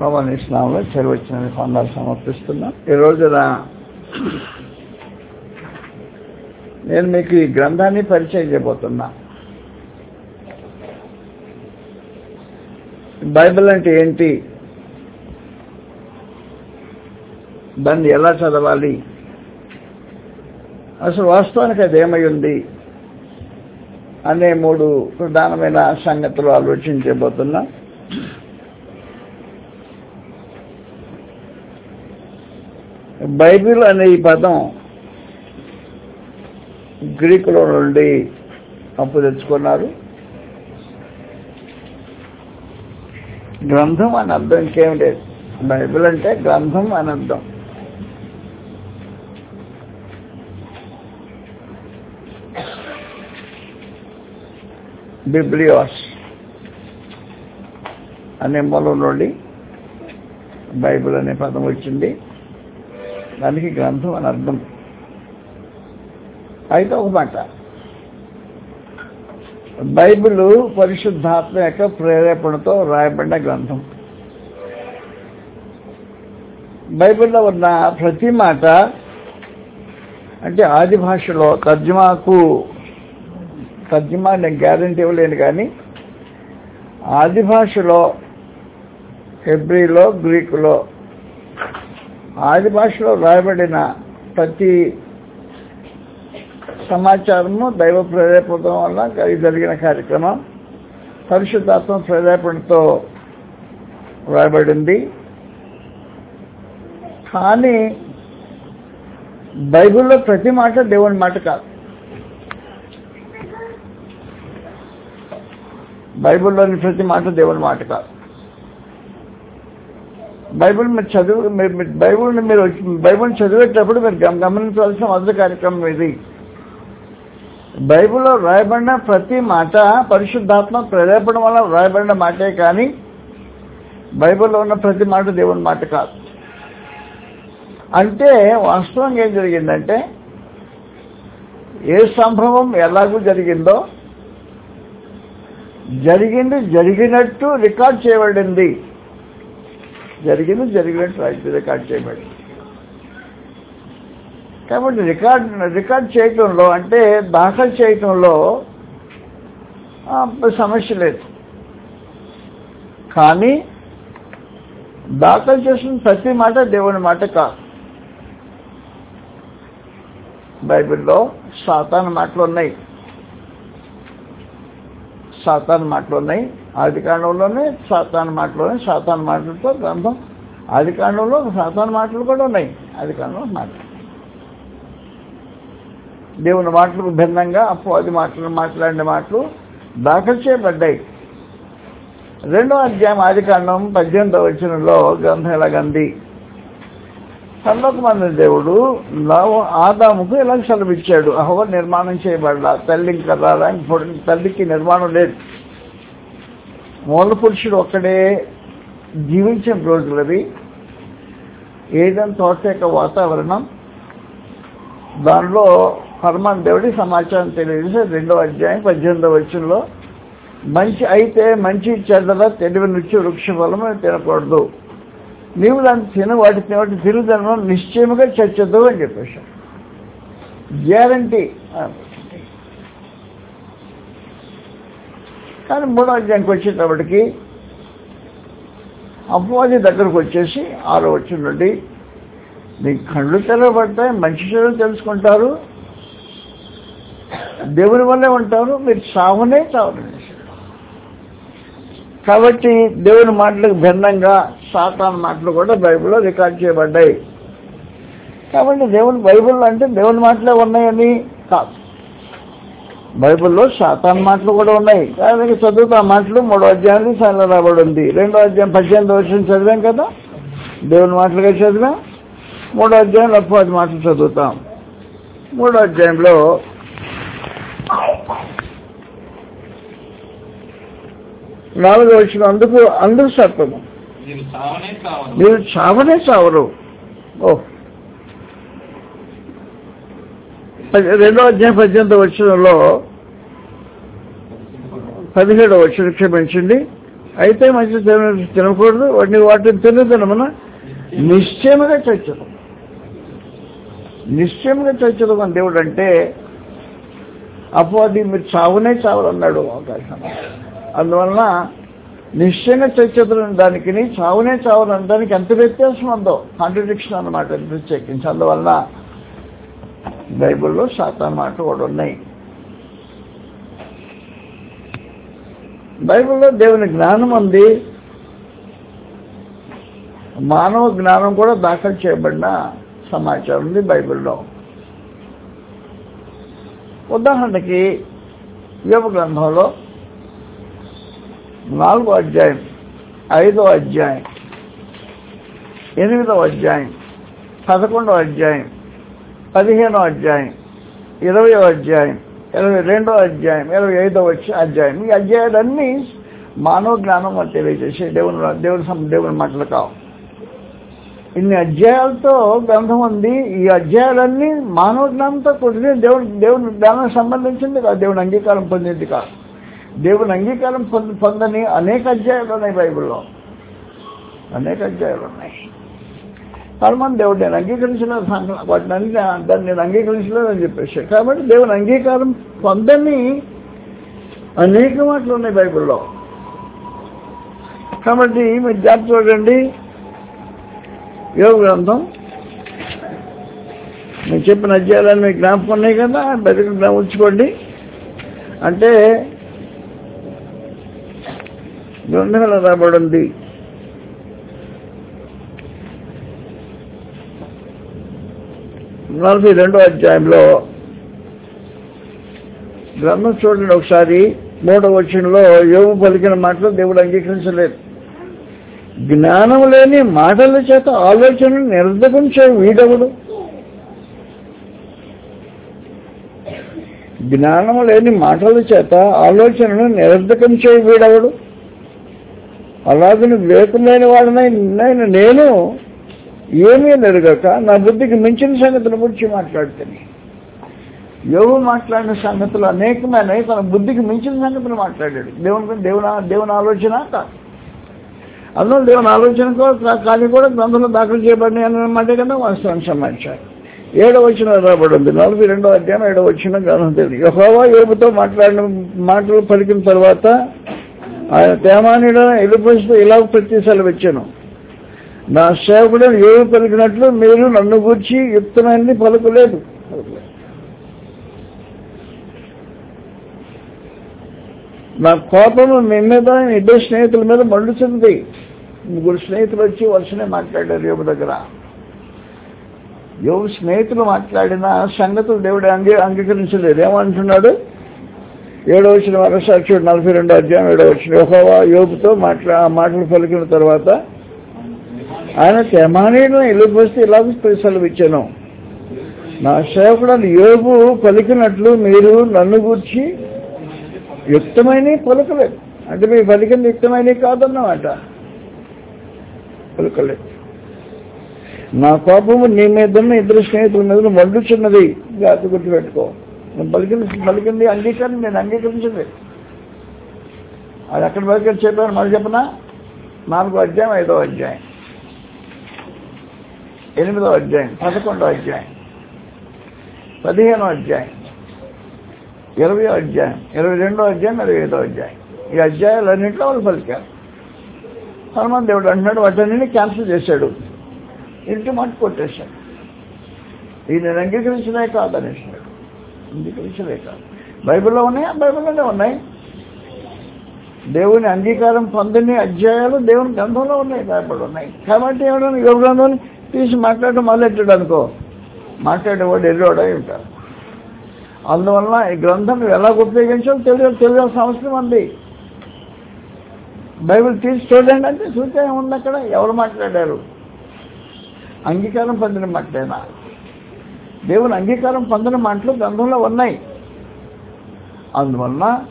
పవన్ ఇస్లాంలో చెరువచ్చిన పొందాలు సమర్పిస్తున్నాం. ఈ రోజున నేను మీకు ఈ గ్రంథాన్ని పరిచయం చేయబోతున్నా. బైబిల్ అంటే ఏంటి? దాన్ని ఎలా చదవాలి? అసలు వాస్తవానికి అది ఏమై ఉంది? అనే మూడు ప్రధానమైన సంగతులు ఆలోచించబోతున్నా. బైబిల్ అనే ఈ పదం గ్రీకులో నుండి అప్పు తెచ్చుకున్నారు. గ్రంథం అని అర్థం ఇంకేమి లేదు బైబిల్ అంటే గ్రంథం అని అర్థం. బిబ్లియాస్ అనే మూలం నుండి బైబిల్ అనే పదం వచ్చింది. దానికి గ్రంథం అని అర్థం. అయితే ఒక మాట. బైబిల్ పరిశుద్ధాత్మ యొక్క ప్రేరేపణతో రాయబడిన గ్రంథం. బైబిల్లో ఉన్న ప్రతి మాట అంటే ఆది భాషలో తర్జుమాకు తర్జుమా నేను గ్యారంటీ ఇవ్వలేను కానీ ఆది భాషలో హెబ్రిలో గ్రీకులో ఆది భాషలో రాయబడిన ప్రతి సమాచారము దైవ ప్రేరేపడం వల్ల జరిగిన కార్యక్రమం. పరిశుద్ధాత్మ ప్రేరేపణతో రాయబడింది కానీ బైబిల్లో ప్రతి మాట దేవుని మాట కాదు. బైబిల్లోని ప్రతి మాట దేవుని మాట కాదు. బైబిల్ మీరు చదువు మీరు బైబిల్ని మీరు బైబిల్ చదివేటప్పుడు మీరు గమనించవలసిన మొదటి కార్యక్రమం ఇది. బైబిల్లో రాయబడిన ప్రతి మాట పరిశుద్ధాత్మ ప్రేరేపణ వల్ల రాయబడిన మాటే కానీ బైబిల్లో ఉన్న ప్రతి మాట దేవుని మాట కాదు. అంటే వాస్తవంగా ఏం జరిగిందంటే ఏ సంభవం ఎలాగూ జరిగిందో జరిగింది జరిగినట్టు రికార్డ్ చేయబడింది. జరిగింది జరిగినట్టు రికార్డ్ చేయబడి కాబట్టి రికార్డ్ రికార్డ్ చేయటంలో అంటే దాఖలు చేయటంలో సమస్య లేదు. కానీ దాఖలు చేసిన ప్రతి మాట దేవుని మాట కాదు. బైబిల్లో సాతాన్ మాటలు ఉన్నాయి. సాతాన్ మాటలు ఉన్నాయి. ఆది కాండంలోనే సాతాను మాటలు మాటలతో గ్రంథం. ఆది కాండంలో మాటలు కూడా ఉన్నాయి. ఆది కాండంలో మాటలు. దేవుని మాటలకు భిన్నంగా అపవాది మాటలు మాట్లాడిన మాటలు దాఖలు చేయబడ్డాయి. రెండో అధ్యాయం ఆది కాండం పద్దెనిమిదో వచనంలో గ్రంథం ఎలాగంది పర్లోక దేవుడు ఆదాముకు ఇలా సెలవిచ్చాడు? అహో నిర్మాణం చేయబడ్డా తల్లి ఇంకా రాదా తల్లికి నిర్మాణం లేదు. మూల పురుషుడు ఒక్కడే జీవించిన రోజులవి. ఏదైనా తోట యొక్క వాతావరణం. దానిలో పరమాన్ దేవుడి సమాచారం తెలియజేసి రెండో అధ్యాయం పద్దెనిమిదో వచ్చంలో మంచి అయితే మంచి చెడ్డల తెలివి నుంచి వృక్ష ఫలము తినకూడదు. నీవు దాన్ని తిన వాటి వాటి తిరుగుదనం నిశ్చయముగా చచ్చదు అని చెప్పేశారు గ్యారంటీ. కానీ మూడో అధ్యాయంకి వచ్చేటప్పటికి అపవాది దగ్గరకు వచ్చేసి ఆరో వచ్చిన నుండి మీ కళ్ళు తెరవబడతాయి మంచి చెడు తెలుసుకుంటారు. దేవుని వల్లే ఉంటారు మీరు చావునే చావరండి కాబట్టి దేవుని మాటలకు భిన్నంగా సాతాన్ మాటలు కూడా బైబిల్లో రికార్డ్ చేయబడ్డాయి. కాబట్టి దేవుని బైబిల్ అంటే దేవుని మాటలే ఉన్నాయని కాదు. బైబిల్లో సాతాన్ మాటలు కూడా ఉన్నాయి. కానీ చదువుతా మాటలు మూడో అధ్యాయానికి చాలా రాబడి ఉంది రెండో అధ్యాయం పద్దెనిమిది వచ్చిన చదివాం కదా? దేవుని మాటలుగా చదివాం. మూడో అధ్యాయంలో పది మాటలు చదువుతాం. మూడో అధ్యాయంలో నాలుగో వచ్చిన అందుకు అందుకు సత్వము మీరు చావనే చావరు. ఓ రెండో అధ్యాయం పద్దెనిమిది వచ్చినలో పదిహేడో వచ్చిన క్షమించండి. అయితే మంచి తిన తినకూడదు. వాటిని వాటిని తినదనమన నిశ్చయముగా చచ్చదు నిశ్చయంగా చచ్చదు మన దేవుడు అంటే అపవాది మీరు చావునే చావాలన్నాడు అవకాశం. అందువలన నిశ్చయంగా చచ్చదులు దానికి చావునే చావాలని దానికి ఎంత వ్యత్యాసం ఉందో కాంట్రడిక్షన్ అన్నమాట ప్రత్యేకించి. అందువలన బైబిల్లో సాతాన్ మాట కూడా ఉన్నాయి. బైబిల్లో దేవుని జ్ఞానం ఉంది. మానవ జ్ఞానం కూడా దాఖలు చేయబడిన సమాచారం ఉంది బైబిల్లో. ఉదాహరణకి యోగ గ్రంథంలో నాలుగో అధ్యాయం ఐదో అధ్యాయం ఎనిమిదో అధ్యాయం పదకొండో అధ్యాయం పదిహేనో అధ్యాయం ఇరవయో అధ్యాయం ఇరవై రెండో అధ్యాయం ఇరవై ఐదో అధ్యాయం. ఈ అధ్యాయాలన్నీ మానవ జ్ఞానం అని తెలియజేసే దేవుని దేవుని దేవుని మాటలు కావు. ఇన్ని అధ్యాయాలతో గ్రంథం ఉంది. ఈ అధ్యాయాలన్నీ మానవ జ్ఞానంతో కూడిన దేవుని దేవుని జ్ఞానానికి సంబంధించింది కాదు. దేవుని అంగీకారం పొందింది కాదు. దేవుని అంగీకారం పొంది పొందని అనేక అధ్యాయాలు ఉన్నాయి బైబిల్లో. అనేక అధ్యాయాలు ఉన్నాయి. చాలా దేవుడు నేను అంగీకరించలేదు వాటిని అన్ని దాన్ని నేను అంగీకరించలేదు అని చెప్పేసి. కాబట్టి దేవుని అంగీకారం పొందని అనేక మాటలు ఉన్నాయి బైబిల్లో. కాబట్టి మీరు జాగ్రత్త చూడండి. యోగ గ్రంథం. నేను చెప్పిన అధ్యాయాలను మీకు జ్ఞాపకం ఉన్నాయి కదా? బతికి ఉంచుకోండి అంటే గ్రంథాలు రాబడి ఉంది నలభై రెండో అధ్యాయంలో గ్రంథం చూడండి ఒకసారి మూడవ వచనంలో యోగు పలికిన మాటలు దేవుడు అంగీకరించలేదు. జ్ఞానం లేని మాటల చేత ఆలోచన నిర్దకుంచే వీడవుడు? జ్ఞానం లేని మాటల చేత ఆలోచనను నిరర్ధకం చేయి అలాగని వివేకం లేని వాడినై నేను ఏమీ నెరగక నా బుద్ధికి మించిన సంగతుల గురించి మాట్లాడుతుంది. యోగు మాట్లాడిన సంగతులు అనేకమైన తన బుద్ధికి మించిన సంగతులు మాట్లాడాడు. దేవుని దేవుని దేవుని ఆలోచన కాదు అందులో దేవుని ఆలోచన కూడా కానీ కూడా గ్రంథంలో దాఖలు చేయబడినాయి అన్నమాట కదా వాస్తవం సమాచారం. ఏడవ వచ్చిన రాబడింది. నలభై రెండో అధ్యాయం ఏడవ వచ్చిన గ్రంథం తెలియదు. యహోవా యోగుతో మాట్లాడిన మాటలు పలికిన తర్వాత ఆయన తేమానిడ ఎలుపరిస్తూ ఇలా ప్రతి వచ్చాను. నా సేవకుడు యోగు పలికినట్లు మీరు నన్ను గూర్చి యుక్తమైనది పలుకులేదు. నా కోపము మీ మీద ఇద్దరు స్నేహితుల మీద మండుతుంది ముగ్గురు స్నేహితులు వచ్చి వరుసనే మాట్లాడారు యోగు దగ్గర. యోగు స్నేహితులు మాట్లాడిన సంగతులు దేవుడు అంగీ అంగీకరించలేదు. ఏమంటున్నాడు? ఏడో వచ్చిన వరసాక్షుడు నలభై రెండో అధ్యాయం ఏడో వచ్చిన యెహోవా యోగుతో మాట్లా మాటలు పలికిన తర్వాత ఆయన తెమానీయులను వెళ్ళిపోస్తే ఇలాగ సెలవిచ్చాను నా సేవకుడు యోగు పలికినట్లు మీరు నన్ను గూర్చి యుక్తమైన పలకలేదు. అంటే మీ పలికింది యుక్తమైన కాదన్నమాట. పలుకలేదు. నా కోపము నీ మీద ఇద్దరు స్నేహితుల మీద మండుచున్నది జాగ్రత్త గుర్తుపెట్టుకో నేను పలికింది పలికింది అంగీకారం నేను అంగీకరించింది. అది అక్కడ వరకు చెప్పాను మళ్ళీ చెప్పనా? నాలుగో అధ్యాయం ఐదో అధ్యాయం. ఎనిమిదో అధ్యాయం పదకొండో అధ్యాయం పదిహేనో అధ్యాయం ఇరవై అధ్యాయం ఇరవై రెండో అధ్యాయం ఇరవై ఐదో అధ్యాయం. ఈ అధ్యాయాలన్నింటిలో వాళ్ళు పలికారు. హనుమాన్ దేవుడు అంటున్నాడు వాటన్నింటినీ క్యాన్సిల్ చేశాడు. ఇంటి మాట కొట్టేశాడు. ఇది నేను అంగీకరించలే కాదు అనేసాడు అంగీకరించలే కాదు. బైబిల్లో ఉన్నాయా? బైబిల్లోనే ఉన్నాయి. దేవుని అంగీకారం పొందని అధ్యాయాలు దేవుని గ్రంథంలో ఉన్నాయి బైబిల్ ఉన్నాయి. కాబట్టి ఏమన్నా యువ గ్రంథం తీసి మాట్లాడడం మొదలెట్టాడు అనుకో? మాట్లాడేవాడు ఎర్రోడై ఉంటారు అందువలన ఈ గ్రంథం ఎలా ఉపయోగించాలో తెలియ తెలియాల్సిన అవసరం ఉంది. బైబిల్ తీసి చూడండి అంటే సూచన ఉంది అక్కడ? ఎవరు మాట్లాడారు? అంగీకారం పొందిన మాటేనా దేవుని అంగీకారం పొందిన మాటలు గ్రంథంలో ఉన్నాయి. అందువలన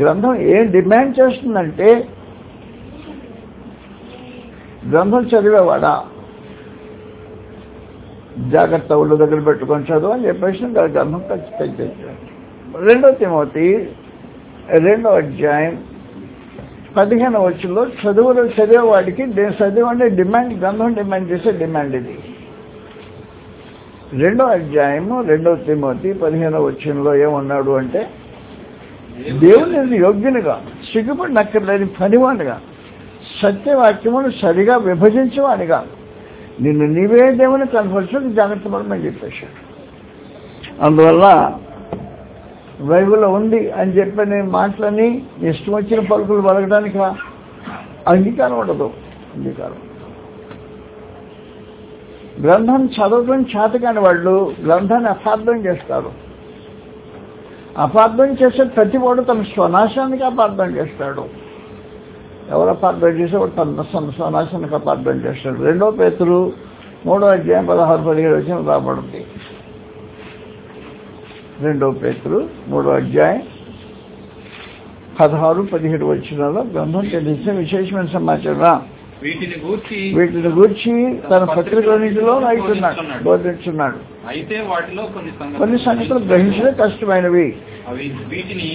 గ్రంథం ఏం డిమాండ్ చేస్తుందంటే గ్రంథం చదివేవాడా? జాగ్రత్త ఒళ్ళు దగ్గర పెట్టుకొని చదువు అని చెప్పేసి గ్రంథం ఖచ్చితంగా రెండో తిమోతి రెండో అధ్యాయం పదిహేను వచ్చులో చదువులు చదివేవాడికి దే- చదువు అంటే డిమాండ్ గ్రంథం డిమాండ్ చేసే డిమాండ్ ఇది. రెండో అధ్యాయము రెండో తిమోతి పదిహేను వచ్చంలో ఏమన్నాడు అంటే దేవుని యోగ్యునిగా సిగ్గుపడి నక్కర్లేని పనివాడిగా సత్యవాక్యమును సరిగా విభజించేవాడిగా నిన్ను నీవే దేవుని కనపరచుకు జాగ్రత్త పడమని చెప్పేశాడు. అందువల్ల బైబిల్లో ఉంది అని చెప్పిన మాటలని ఇష్టం వచ్చిన పలుకులు బలగడానికి అంగీకారం ఉండదు. అంగీకారం. గ్రంథం చదవడం చేతకాని వాళ్ళు గ్రంథాన్ని అపార్థం చేస్తారు. అపార్థం చేసే ప్రతి వాడు తన స్వనాశానికి అపార్థం చేస్తాడు. ఎవరు అపార్ట్మెంట్ చేసేవాడు తన తన అపార్ట్మెంట్ చేస్తాడు. రెండో పేతులు మూడో అధ్యాయం పదహారు పదిహేడు వచ్చిన రాబడింది రెండో పేతులు మూడో అధ్యాయం పదహారు పదిహేడు వచ్చినాలో గ్రంథం తెలిసిన విశేషమైన సమాచారం వీటిని గూర్చి వీటిని గురించి తన పత్రికలన్నింటిలో రాయిస్తున్నాడు బోధించున్నాడు అయితే వాటిలో కొన్ని కొన్ని సంగతులు గ్రహించడం కష్టమైనవి. వీటిని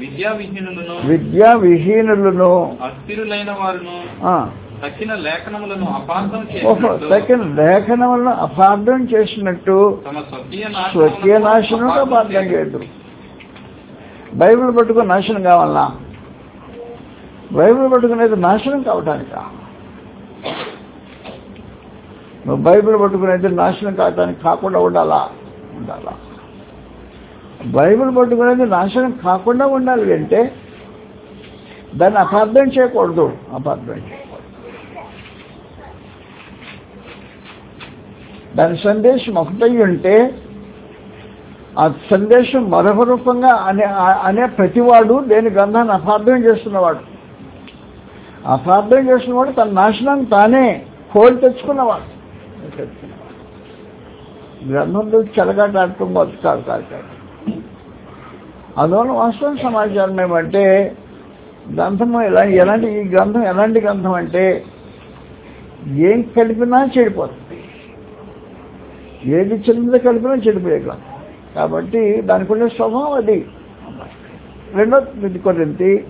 విద్యా విహీనులను విద్యా విహీనులను అస్థిరులైన వారును తక్కిన లేఖనములను అపార్థం చేసినట్టు స్వకీయ నాశనం అపార్థం చేయదు బైబిల్ పట్టుకుని నాశనం కావాలా? బైబిల్ పట్టుకునేది నాశనం కావటానికా? నువ్వు బైబిల్ పట్టుకునేది నాశనం కావటానికి కాకుండా ఉండాలా? ఉండాలా. బైబిల్ పట్టుకునేది నాశనం కాకుండా ఉండాలి అంటే దాన్ని అపార్థం చేయకూడదు. అపార్థం చేయకూడదు. దాని సందేశం ఒకటై ఉంటే ఆ సందేశం మరొక రూపంగా అనే అనే ప్రతివాడు దేని గ్రంథాన్ని అపార్థం చేస్తున్నవాడు. అపార్థం చేస్తున్నవాడు తన నాశనాన్ని తానే కోల్ తెచ్చుకున్నవాడు. గ్రంథంలో చెలగాటాడటం ఆడటం కాదు కాదు అందువల్ల వాస్తవం సమాచారం ఏమంటే గ్రంథము ఎలా ఎలాంటి ఈ గ్రంథం ఎలాంటి గ్రంథం అంటే ఏం కలిపినా చెడిపోతుంది. ఏది చిన్నది కలిపినా చెడిపోయే గ్రంథం. కాబట్టి దానికి ఉండే స్వభావం అది. రెండో ఇది కొరింతి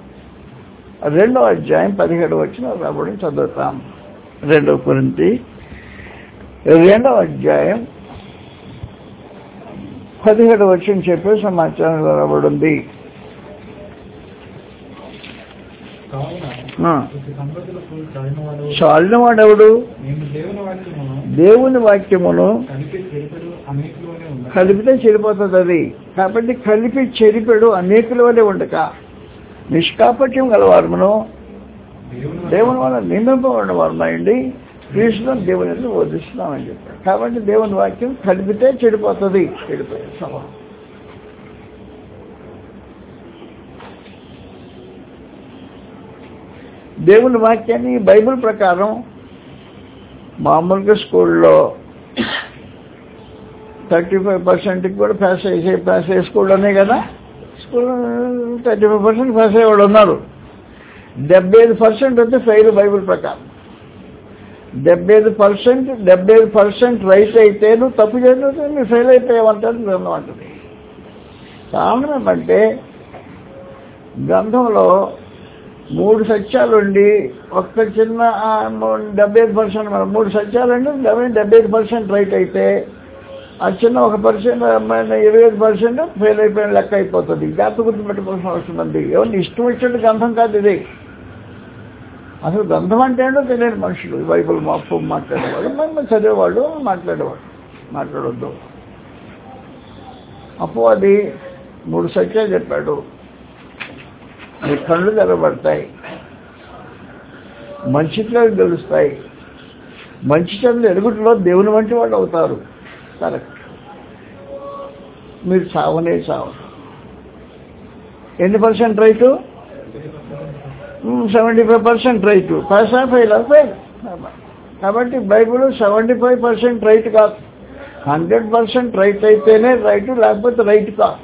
రెండో అధ్యాయం పదిహేడు వచ్చిన రాబడి చదువుతాం. రెండో కొరింతి. రెండో అధ్యాయం పదిహేడు వచ్చిన చెప్పే సమాచారం రాబడి ఉంది కావున ఆ. ప్రతి సంగతులకు చాలినవాడు చాలిన వాడెవడు? దేవుని వాక్యమును కలిపితే చెడిపోతుంది అది. కాబట్టి కలిపి చెరిపెడు అనేకుల వలె ఉండక. నిష్కాపట్యం గలవారమును దేవుని దేవుని వల్ల నిందింపబడిన వారున్నాయండి క్రీస్తులను దేవుని ఎందుకు వదిలిస్తున్నామని చెప్పాడు కాబట్టి దేవుని వాక్యం కలిపితే చెడిపోతుంది. చెడిపోయే స్వభావం. దేవుని వాక్యాన్ని బైబిల్ ప్రకారం మామూలుగా స్కూల్లో థర్టీ ఫైవ్ పర్సెంట్కి కూడా పాస్ అయ్యే పాస్ అయ్యే స్కూల్లోనే కదా. School thirty five percent pass అయ్యేవాడు ఉన్నారు. డెబ్బై ఐదు పర్సెంట్ అయితే ఫెయిల్ బైబిల్ ప్రకారం. డెబ్బై ఐదు పర్సెంట్ డెబ్బై ఐదు పర్సెంట్ రైట్ అయితే నువ్వు తప్పు చేస్తే నువ్వు ఫెయిల్ అయిపోయావంటారు గ్రంథం అంటుంది కారణం అంటే గ్రంథంలో మూడు సత్యాలుండి ఒక్క చిన్న డెబ్బై ఐదు పర్సెంట్ మన మూడు సత్యాలండి డెబ్బై డెబ్బై ఐదు పర్సెంట్ రైట్ అయితే ఆ చిన్న ఒక పర్సెంట్ ఇరవై ఐదు పర్సెంట్ ఫెయిల్ అయిపోయిన లెక్క అయిపోతుంది. జాగ్రత్త గుర్తుపెట్టుకోవాల్సిన అవసరం ఉంది. ఎవరిని ఇష్టం వచ్చినట్టు గంధం కాదు ఇది. అసలు గంధం అంటే ఏంటో తెలియని మనుషులు. బైబుల్ మాపు మాట్లాడేవాడు మేము చదివేవాడు మాట్లాడేవాడు మాట్లాడొద్దు. అప్పు అది మూడు సత్యాలు చెప్పాడు. మీ కళ్ళు తెరబడతాయి మంచి చెట్లు గెలుస్తాయి మంచి చదువులు ఎరుగుట్లో దేవుని వంటి వాళ్ళు అవుతారు. కరెక్ట్ మీరు చావనే చావరు ఎన్ని percent right? Seventy five percent right. Pass fail fail కాబట్టి Bible seventy five percent right కాదు. హండ్రెడ్ పర్సెంట్ రైట్ అయితేనే రైట్ లేకపోతే రైట్ కాదు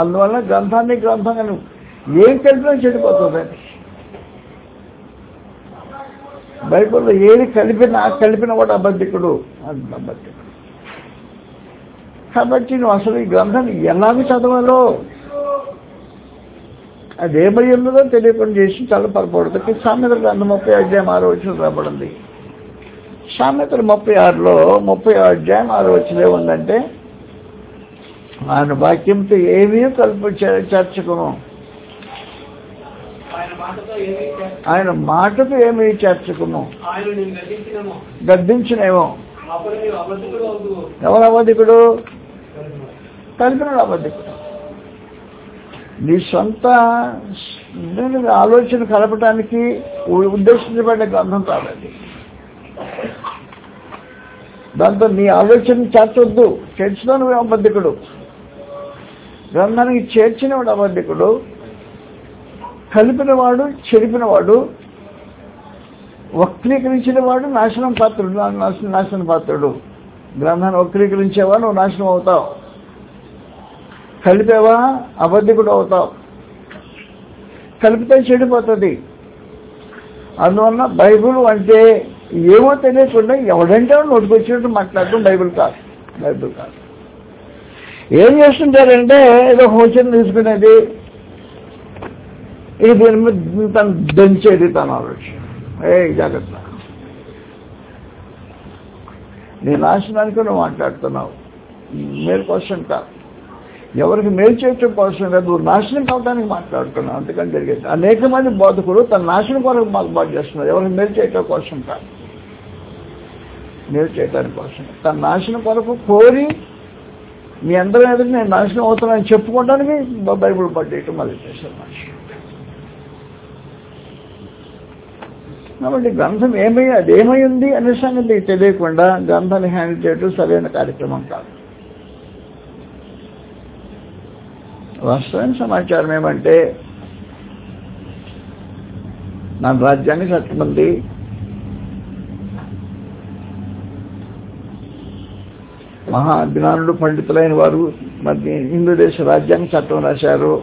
అందువల్ల గ్రంథాన్ని గ్రంథంగా ఏం కలిపినా చెడిపోతుంది. బైబిల్లో ఏది కలిపినా కలిపిన వాడు అబద్ధికుడు. అది అబద్ధం. కాబట్టి నువ్వు అసలు ఈ గ్రంథాన్ని ఎలాగ చదవాలో? అది ఏమై ఉన్నదో తెలియకుండా చేసి చాలా పొరపడుతుంది సామెతల గ్రంథం ముప్పై అధ్యాయం ఆరో వచ్చిన రాబడింది. సామెతలు ముప్పై ఆరులో ముప్పై అధ్యాయం ఆరో వచ్చిన ఏముందంటే ఆయన వాక్యంతో ఏమీ కలుపు చేర్చకును. ఆయన మాటకు ఏమీ చేర్చకును. గద్దించినేమో. ఎవరు అబద్ధికుడు? కలిపినాడు అబద్ధికుడు నీ సొంత నేను ఆలోచన కలపటానికి ఉద్దేశించబడే గ్రంథం కాదండి. దాంతో నీ ఆలోచన చేర్చొద్దు. చేర్చిన నువ్వు అబద్ధికుడు. గ్రంథానికి చేర్చినవాడు అబద్ధికుడు. కలిపినవాడు చెరిపినవాడు వక్రీకరించిన వాడు నాశనం పాత్రుడు. నాశనం నాశన పాత్రుడు. గ్రంథాన్ని వక్రీకరించేవాడు నువ్వు నాశనం అవుతావు. కలిపేవా? అబద్ధికుడు అవుతావు. కలిపితే చెడిపోతుంది. అందువల్ల బైబిల్ అంటే ఏమో తెలియకుండా ఎవడంటే నోటికొచ్చినట్టు మాట్లాడటం బైబిల్ కాదు. బైబిల్ కాదు. ఏం చేస్తుంటారంటే ఏదో హోచన తీసుకునేది. ఇది దీని మీద తను దంచేది తన ఆలోచన. ఏ జాగ్రత్త. నీ నాశనానికి నువ్వు మాట్లాడుతున్నావు. మీరు క్వశ్చన్ కాదు. ఎవరికి మేలు చేయటం కోసం కాదు నాశనం కావడానికి మాట్లాడుతున్నావు అందుకని జరిగేది. అనేక మంది బోధకులు తన నాశనం కొరకు మాకు బాధ చేస్తున్నారు. ఎవరికి మేలు చేయటం కోసం కాదు. మేలు చేయడానికి కోసం. తన నాశనం కొరకు కోరి మీ అందరం ఎదురు నేను నాశనం అవుతున్నానని చెప్పుకోవడానికి బైబుల్ పట్టేయటం మళ్ళీ చేశారు మనిషి. కాబట్టి గ్రంథం ఏమై అది ఏమై ఉంది అనే సంగతి తెలియకుండా గ్రంథాన్ని హ్యాండిల్ చేయడం సరైన కార్యక్రమం కాదు. వాస్తవమైన సమాచారం ఏమంటే నా రాజ్యాన్ని చట్టమంది మహా అజ్ఞానుడు పండితులైన వారు మరి హిందూ దేశ రాజ్యాంగ చట్టం రాశారు.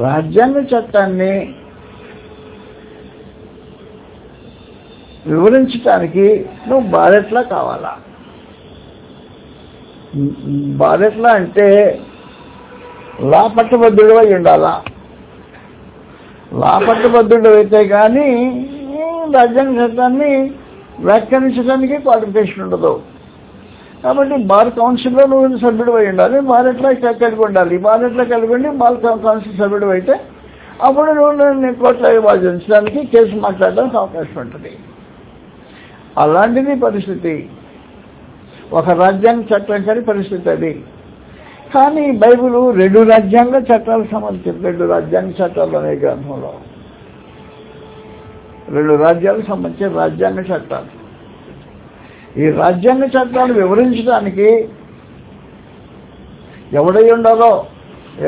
రాజ్యాంగ చట్టాన్ని వివరించడానికి నువ్వు బాలెట్లా కావాలా? బాధ్యతలా అంటే లా పట్టబద్ధుడు అయి ఉండాలా? లా అయితే కానీ రాజ్యాంగ చట్టాన్ని వ్యాఖ్యానించడానికి క్వాలిఫికేషన్ ఉండదు. కాబట్టి బార్ కౌన్సిల్లో నువ్వు సభ్యుడు అయి ఉండాలి బార్ ఎట్లా కలిగి ఉండాలి. బార్ ఎట్లా కలిగి ఉండి బార్ కౌన్సిల్ సభ్యుడు అయితే అప్పుడు నువ్వు కోర్టులో కోట్ల విభజించడానికి కేసు మాట్లాడడానికి అవకాశం ఉంటుంది. అలాంటిది పరిస్థితి. ఒక రాజ్యాంగ చట్టం కానీ పరిస్థితి అది కానీ బైబిల్ రెండు రాజ్యాంగ చట్టాలకు సంబంధించి రెండు రాజ్యాంగ చట్టాలు అనే గ్రంథంలో. రెండు రాజ్యాలకు సంబంధించిన రాజ్యాంగ చట్టాలు. ఈ రాజ్యాంగ చట్టాలు వివరించడానికి ఎవడై ఉండాలో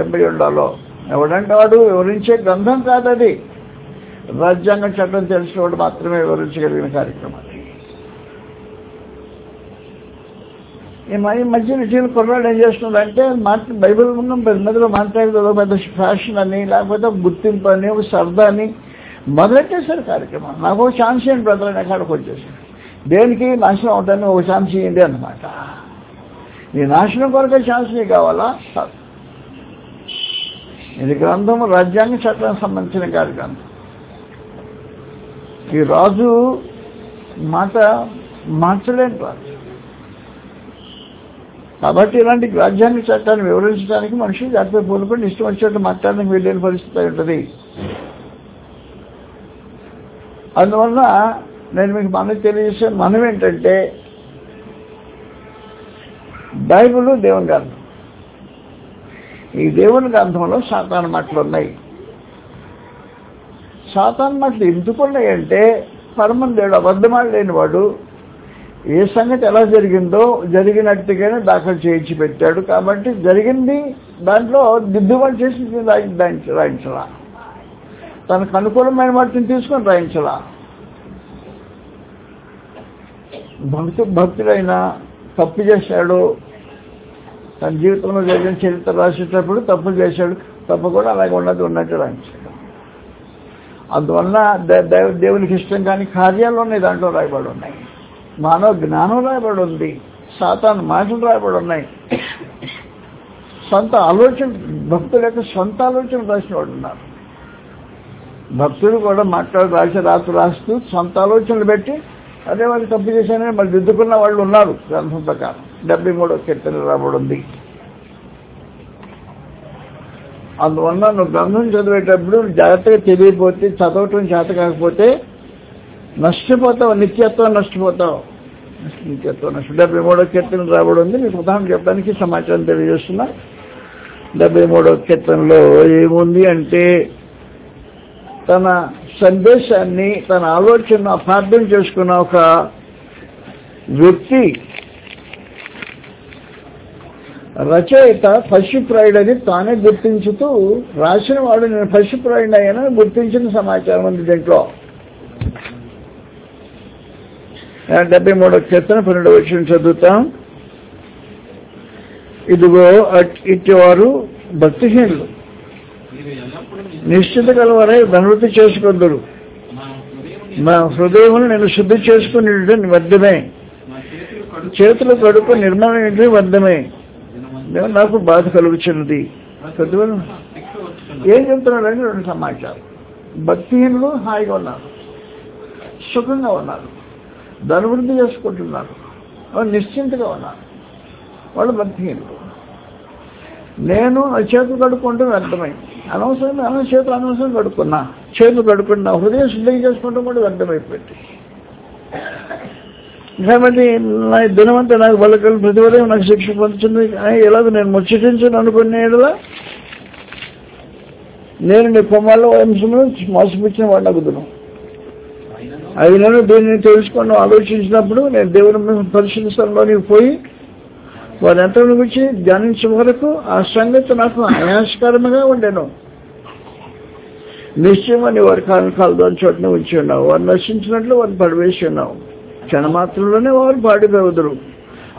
ఏమై ఉండాలో ఎవడంటే వాడు వివరించే గ్రంథం కాదు అది రాజ్యాంగ చట్టం తెలిసినవాడు మాత్రమే వివరించగలిగిన కార్యక్రమం అది. ఈ మ- ఈ మధ్య విషయాలు కుర్రాడు ఏం చేస్తున్నాడంటే మాట బైబిల్ ఉన్న మధ్యలో మాట్లాడేది పెద్ద ఫ్యాషన్ అని లేకపోతే ఒక గుర్తింపు అని ఒక సరదా అని మొదలెట్టేశారు కార్యక్రమం. నాకు ఒక ఛాన్స్ ఏంటి బ్రదర్ అని అక్కడికి వచ్చేసాను దేనికి? నాశనం అవుతాను ఒక ఛాన్స్ ఇవ్వండి అన్నమాట. నీ నాశనం కొరకే ఛాన్స్ నీకు కావాలా? ఇది గ్రంథం రాజ్యాంగ చట్టానికి సంబంధించిన కార్యక్రమం. ఈ రాజు మాట మార్చలేని రాజు. కాబట్టి ఇలాంటి రాజ్యాంగ చట్టాన్ని వివరించడానికి మనిషి దాటిపై పూనుకొని ఇష్టం వచ్చేట్టు మాట్లాడడానికి వెళ్ళలేని పరిస్థితి ఉంటుంది. అందువల్ల నేను మీకు మనకు తెలియజేసే మనం ఏంటంటే బైబుల్ దేవుని గ్రంథం. ఈ దేవుని గ్రంథంలో సాతాన్ మాటలు ఉన్నాయి. సాతాన్ మాటలు ఎందుకున్నాయంటే పరమం దేవుడు అబద్ధమాడు లేనివాడు ఏ సంగతి ఎలా జరిగిందో జరిగినట్టుగానే దాఖలు చేయించి పెట్టాడు. కాబట్టి జరిగింది దాంట్లో దిద్దుబాటు చేసి రాయించ- రాయించలా. తనకు అనుకూలమైన వాటిని తీసుకొని రాయించలా. భక్తు భక్తుడైన తప్పు చేశాడు. తన జీవితంలో జరిగిన చరిత్ర రాసేటప్పుడు తప్పు చేశాడు. తప్పు కూడా అలాగే ఉన్నది ఉన్నట్టు రాయించాడు. అందువల్ల దే- దేవునికి ఇష్టం కాని కార్యాలు ఉన్నాయి దాంట్లో రాయబడి ఉన్నాయి. మానవ జ్ఞానం రాయబడి ఉంది. సాతాను మాటలు రాయబడి ఉన్నాయి. సొంత ఆలోచన భక్తుల యొక్క సొంత ఆలోచన రాసిన వాడు ఉన్నారు. భక్తులు కూడా మాట్లాడి రాసి రాత్రి రాస్తూ సొంత ఆలోచనలు పెట్టి అదే వాళ్ళు తప్పు చేశానని మళ్ళీ దిద్దుకున్న వాళ్ళు ఉన్నారు. గ్రంథం ప్రకారం డెబ్బై మూడో కీర్తన రాబడింది అందువల్ల నువ్వు గ్రంథం చదివేటప్పుడు జాగ్రత్తగా తెలియకపోతే చదవటం చేత కాకపోతే నష్టపోతావు నిత్యత్వం నష్టపోతావు. నిత్యత్వం నష్టం. డెబ్బై మూడో కీర్తన రాబడి ఉంది మీకు ఉదాహరణ చెప్పడానికి సమాచారం తెలియజేస్తున్నా. డెబ్బై మూడో కీర్తనలో ఏముంది అంటే తన సందేశాన్ని తన ఆలోచన అపార్థం చేసుకున్న ఒక వ్యక్తి రచయిత పశుప్రాయుడు అని తానే గుర్తించుతూ రాసిన వాడు నేను పశుప్రాయుడు అయ్యానని గుర్తించిన సమాచారం ఉంది దీంట్లో. డెబ్బై మూడో కీర్తన పన్నెండు వచ్చిన చదువుతాం. ఇదిగో ఇచ్చేవారు భక్తిహీనులు. నిశ్చిత కలవారై ధనవృత్తి చేసుకుందరు. నా హృదయమును నేను శుద్ధి చేసుకుని వర్ధమే చేతుల చేతులు కడుపు నిర్మాణం వర్ధమే నాకు బాధ కలుగుతున్నది ఏం చెప్తున్నాడంటే రెండు సమాచారం. భక్తిహీనులు హాయిగా ఉన్నారు. సుఖంగా ఉన్నారు. ధనవృద్ధి చేసుకుంటున్నారు. వాళ్ళు నిశ్చింతగా ఉన్నారు. వాళ్ళు భక్తిహీనులు. నేను చేతులు కడుక్కుంటూ వ్యర్థమైంది. అనవసరం అనవసరం చేతులు అనవసరం కడుక్కున్నా. చేతులు కడుక్కున్నా హృదయం శుద్ధి చేసుకుంటూ కూడా వ్యర్థమైపోయింది. కాబట్టి నా దినమంతా నాకు బలకలు ప్రతి ఉదయం నాకు శిక్ష పొందుతుంది. కానీ ఎలాగ నేను ముచ్చటించను అనుకునే నేను నీ కొమ్మాళ్ళ వంశంలో మోసపుచ్చిన వాడిని అగుదును అయినను దీన్ని దీనిని తెలుసుకొని ఆలోచించినప్పుడు నేను దేవుని పరిశుద్ధ స్థలంలోనికి పోయి వారి యంత్రం గురించి ధ్యానించే వరకు ఆ సంగతి నాకు ఆయాస్కరముగా ఉండేను. నిశ్చయమని వారి కాలం ద్వారా చోటన ఉంచి ఉన్నావు. వారు నశించినట్లు వారు పడివేసి ఉన్నావు. క్షణమాత్రంలోనే వారు పాడిపోదురు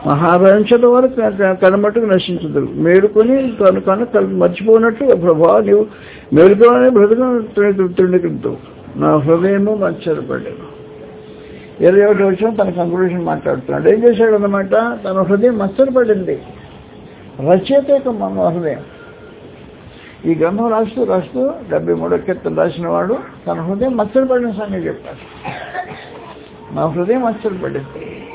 మహాభయం చేత వారు క- క- కనమట్టుకు నశించుదురు. మేలుకొని తను కను కల్- మర్చిపోయినట్టు ప్రభా నీవు మేలుకొని బ్రతుకు తుండికింతు నా హృదయము మచ్చరపడేను ఇరవై ఒకటి వచ్చిన తన కంక్లూషన్ మాట్లాడుతున్నాడు. ఏం చేశాడు అన్నమాట? తన హృదయం మచ్చరపడింది. రచయిత యొక్క మన హృదయం. ఈ గ్రంథం రాస్తూ రాస్తూ డెబ్బై మూడో కీర్తన రాసిన వాడు తన హృదయం మచ్చరపడిన సంగతి చెప్పాడు. నా హృదయం మచ్చరపడింది.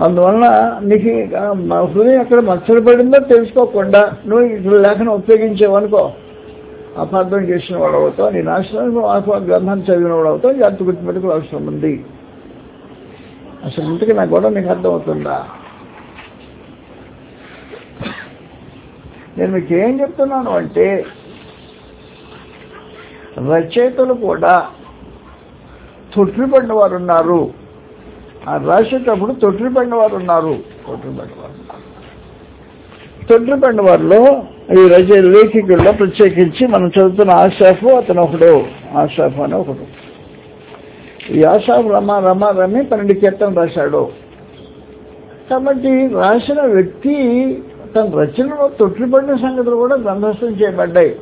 అందువల్ల నీకు మా హృదయం ఎక్కడ మచ్చరపడిందో తెలుసుకోకుండా నువ్వు ఇక్కడ లేఖను ఉపయోగించేవనుకో అపార్థం చేసిన వాడు అవుతావు నీ నాశనం గ్రంథాన్ని చదివిన వాడు అవుతావు జాతి గుర్తుపెట్టుకు అవసరం ఉంది. అసలు ఇంతకీ నాకు కూడా నీకు అర్థమవుతుందా? నేను మీకు ఏం చెప్తున్నాను అంటే రచయితలు కూడా తొట్టిపడిన వారు ఉన్నారు. ఆ రాసేటప్పుడు తొట్టిపడిన వారు ఉన్నారు. తొట్టిపడిన వారు ఉన్నారు. తొట్టిపడిన వారిలో ఈ రచయ లేఖికుల్లో ప్రత్యేకించి మనం చదువుతున్న ఆశాఫు అతను ఒకడు. ఆశాఫు అని ఒకడు. ఈ ఆశాఫ్ రమ రమ రమి పన్నెండు కీర్తన రాశాడు. కాబట్టి రాసిన వ్యక్తి తన రచనలో తొట్టిపడిన సంగతులు కూడా గ్రంథస్థం చేయబడ్డాయి.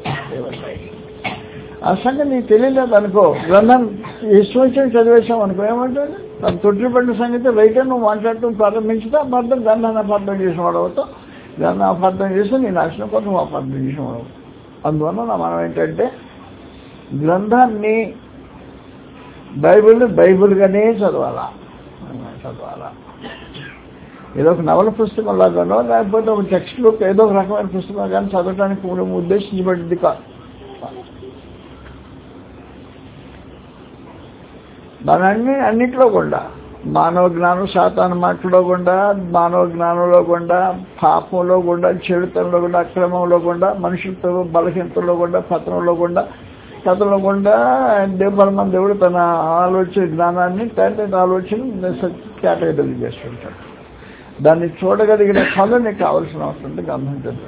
ఆ సంగతి నీకు తెలియలేదు అనుకో. గ్రంథం ఇష్టం చదివేశాం అనుకో. ఏమంటుంది? తను తొట్టిపడిన సంగతి రైటర్ నువ్వు మాట్లాడటం ప్రారంభించితే అపార్థం గ్రంథాన్ని అపార్థం చేసిన వాడు అవుతావు. గ్రంథం అపార్థం చేస్తే నీ నాశనం కోసం అపార్థం చేసాం మనం అందువల్ల నా మనం ఏంటంటే గ్రంథాన్ని బైబిల్ బైబిల్గానే చదవాలా? చదవాలా? ఏదో ఒక నవల పుస్తకం లాగానో లేకపోతే ఒక టెక్స్ట్ బుక్ ఏదో ఒక రకమైన పుస్తకం కానీ చదవటానికి మనం ఉద్దేశించబడింది కాదు దాని అన్ని అన్నిట్లో కూడా మానవ జ్ఞానం శాతాన్ని మాటలో కూడా మానవ జ్ఞానంలో కూడా పాపంలో కూడా చెడుతనంలో కూడా అక్రమంలో కూడా మనుషులతో బలహీనతలో కూడా పతనంలో కూడా కథలో కూడా దేవుడు దేవుడు తన ఆలోచన జ్ఞానాన్ని తండ్రి ఆలోచన కేటగిరీ చేస్తుంటాడు. దాన్ని చూడగలిగిన కళ నీకు కావాల్సిన అవసరం ఉంది గమనం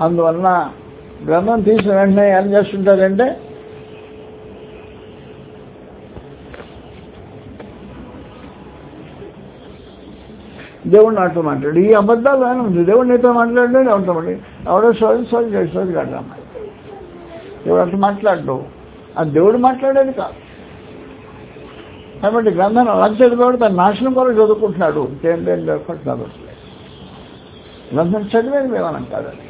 అందువలన గ్రంథం తీసిన వెంటనే ఏం చేస్తుంటారంటే దేవుడు నాతో మాట్లాడు. ఈ అబద్ధాలు ఆయన ఉంది. దేవుడు నీతో మాట్లాడలేదు ఎవరితో మాట్లాడు ఎవడో సోది సోది చేసి సోది కడదాం. దేవుడు అట్లా మాట్లాడు ఆ దేవుడు మాట్లాడేది కాదు. కాబట్టి గ్రంథాన్ని అలా చదివాడు తన నాశనం కూడా చదువుకుంటున్నాడు. ఏం ఏం చదువుకుంటున్నాడు గ్రంథం చదివేది మేమనం కాదని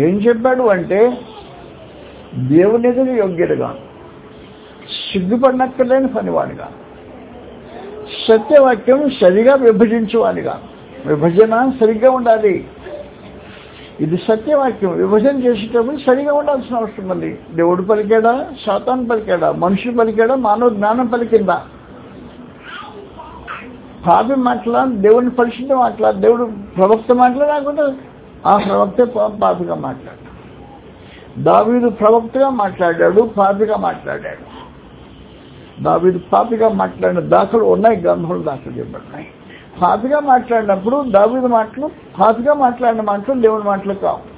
ఏం చెప్పాడు అంటే దేవుని ఎదురు యోగ్యుడుగా సిగ్గుపడినక్కర్లేని పనివాడిగా. సత్యవాక్యం సరిగా విభజించువాడిగా విభజన సరిగ్గా ఉండాలి. ఇది సత్యవాక్యం. విభజన చేసేటప్పుడు సరిగా ఉండాల్సిన అవసరం ఉంది. దేవుడు పలికాడా? శాతాన్ పలికాడా? మనుషులు పలికాడా? మానవ జ్ఞానం పలికిందా? పాపి మాటలా? దేవుని పరిశుద్ధ మాటలా? దేవుడు ప్రవక్త మాటలా లేకుండా ఆ ప్రవక్త పాపిగా మాట్లాడు దావీదు ప్రవక్తగా మాట్లాడాడు పాపిగా మాట్లాడాడు. దావీదు పాపిగా మాట్లాడిన దాఖలు ఉన్నాయి గ్రంథంలో దాఖలు చేయబడినాయి పాపిగా మాట్లాడినప్పుడు దావీదు మాటలు పాపిగా మాట్లాడిన మాటలు దేవుని మాటలు కావు.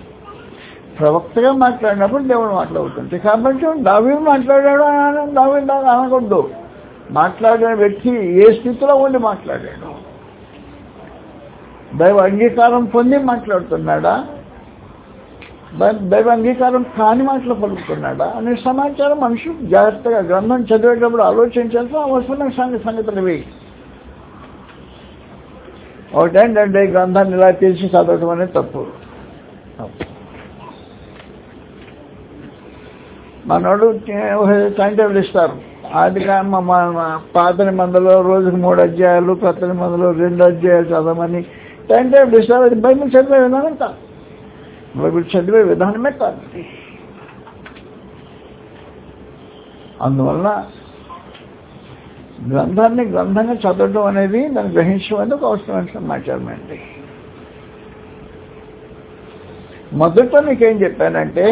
ప్రవక్తగా మాట్లాడినప్పుడు దేవుని మాటలు అవుతుంది కాబట్టి దావీదు మాట్లాడాడు అని దావీదు అనకూడదు. మాట్లాడిన వ్యక్తి ఏ స్థితిలో ఉండి మాట్లాడాడు? దైవ అంగీకారం పొంది మాట్లాడుతున్నాడా? దై- దైవ అంగీకారం కాని మాటలు పలుకుతున్నాడా? అనే సమాచారం మనిషి జాగ్రత్తగా గ్రంథం చదివేటప్పుడు ఆలోచించాల్సిన అవసరం సంగతి సంగతులు ఇవి. ఒకటేంటంటే ఈ గ్రంథాన్ని ఇలా తీసి చదవటం అనేది తప్పు. మనోడు టైం టేబుల్ ఇస్తారు. అది మా- పాతని మా పాత నిబంధనలో రోజుకు మూడు అధ్యాయాలు కొత్త నిబంధనలో రెండు అధ్యాయాలు చదవమని టైం టేబుల్ ఇస్తారు. అది బైబిల్ చదివే విధానం కాదు. బైబిల్ చదివే విధానమే కాదు. అందువలన అందువల్ల గ్రంథాన్ని గ్రంథంగా చదవడం అనేది దాన్ని గ్రహించడం అనేది ఒక అవసరమైన సమాచారం అండి. మొదట నీకేం చెప్పానంటే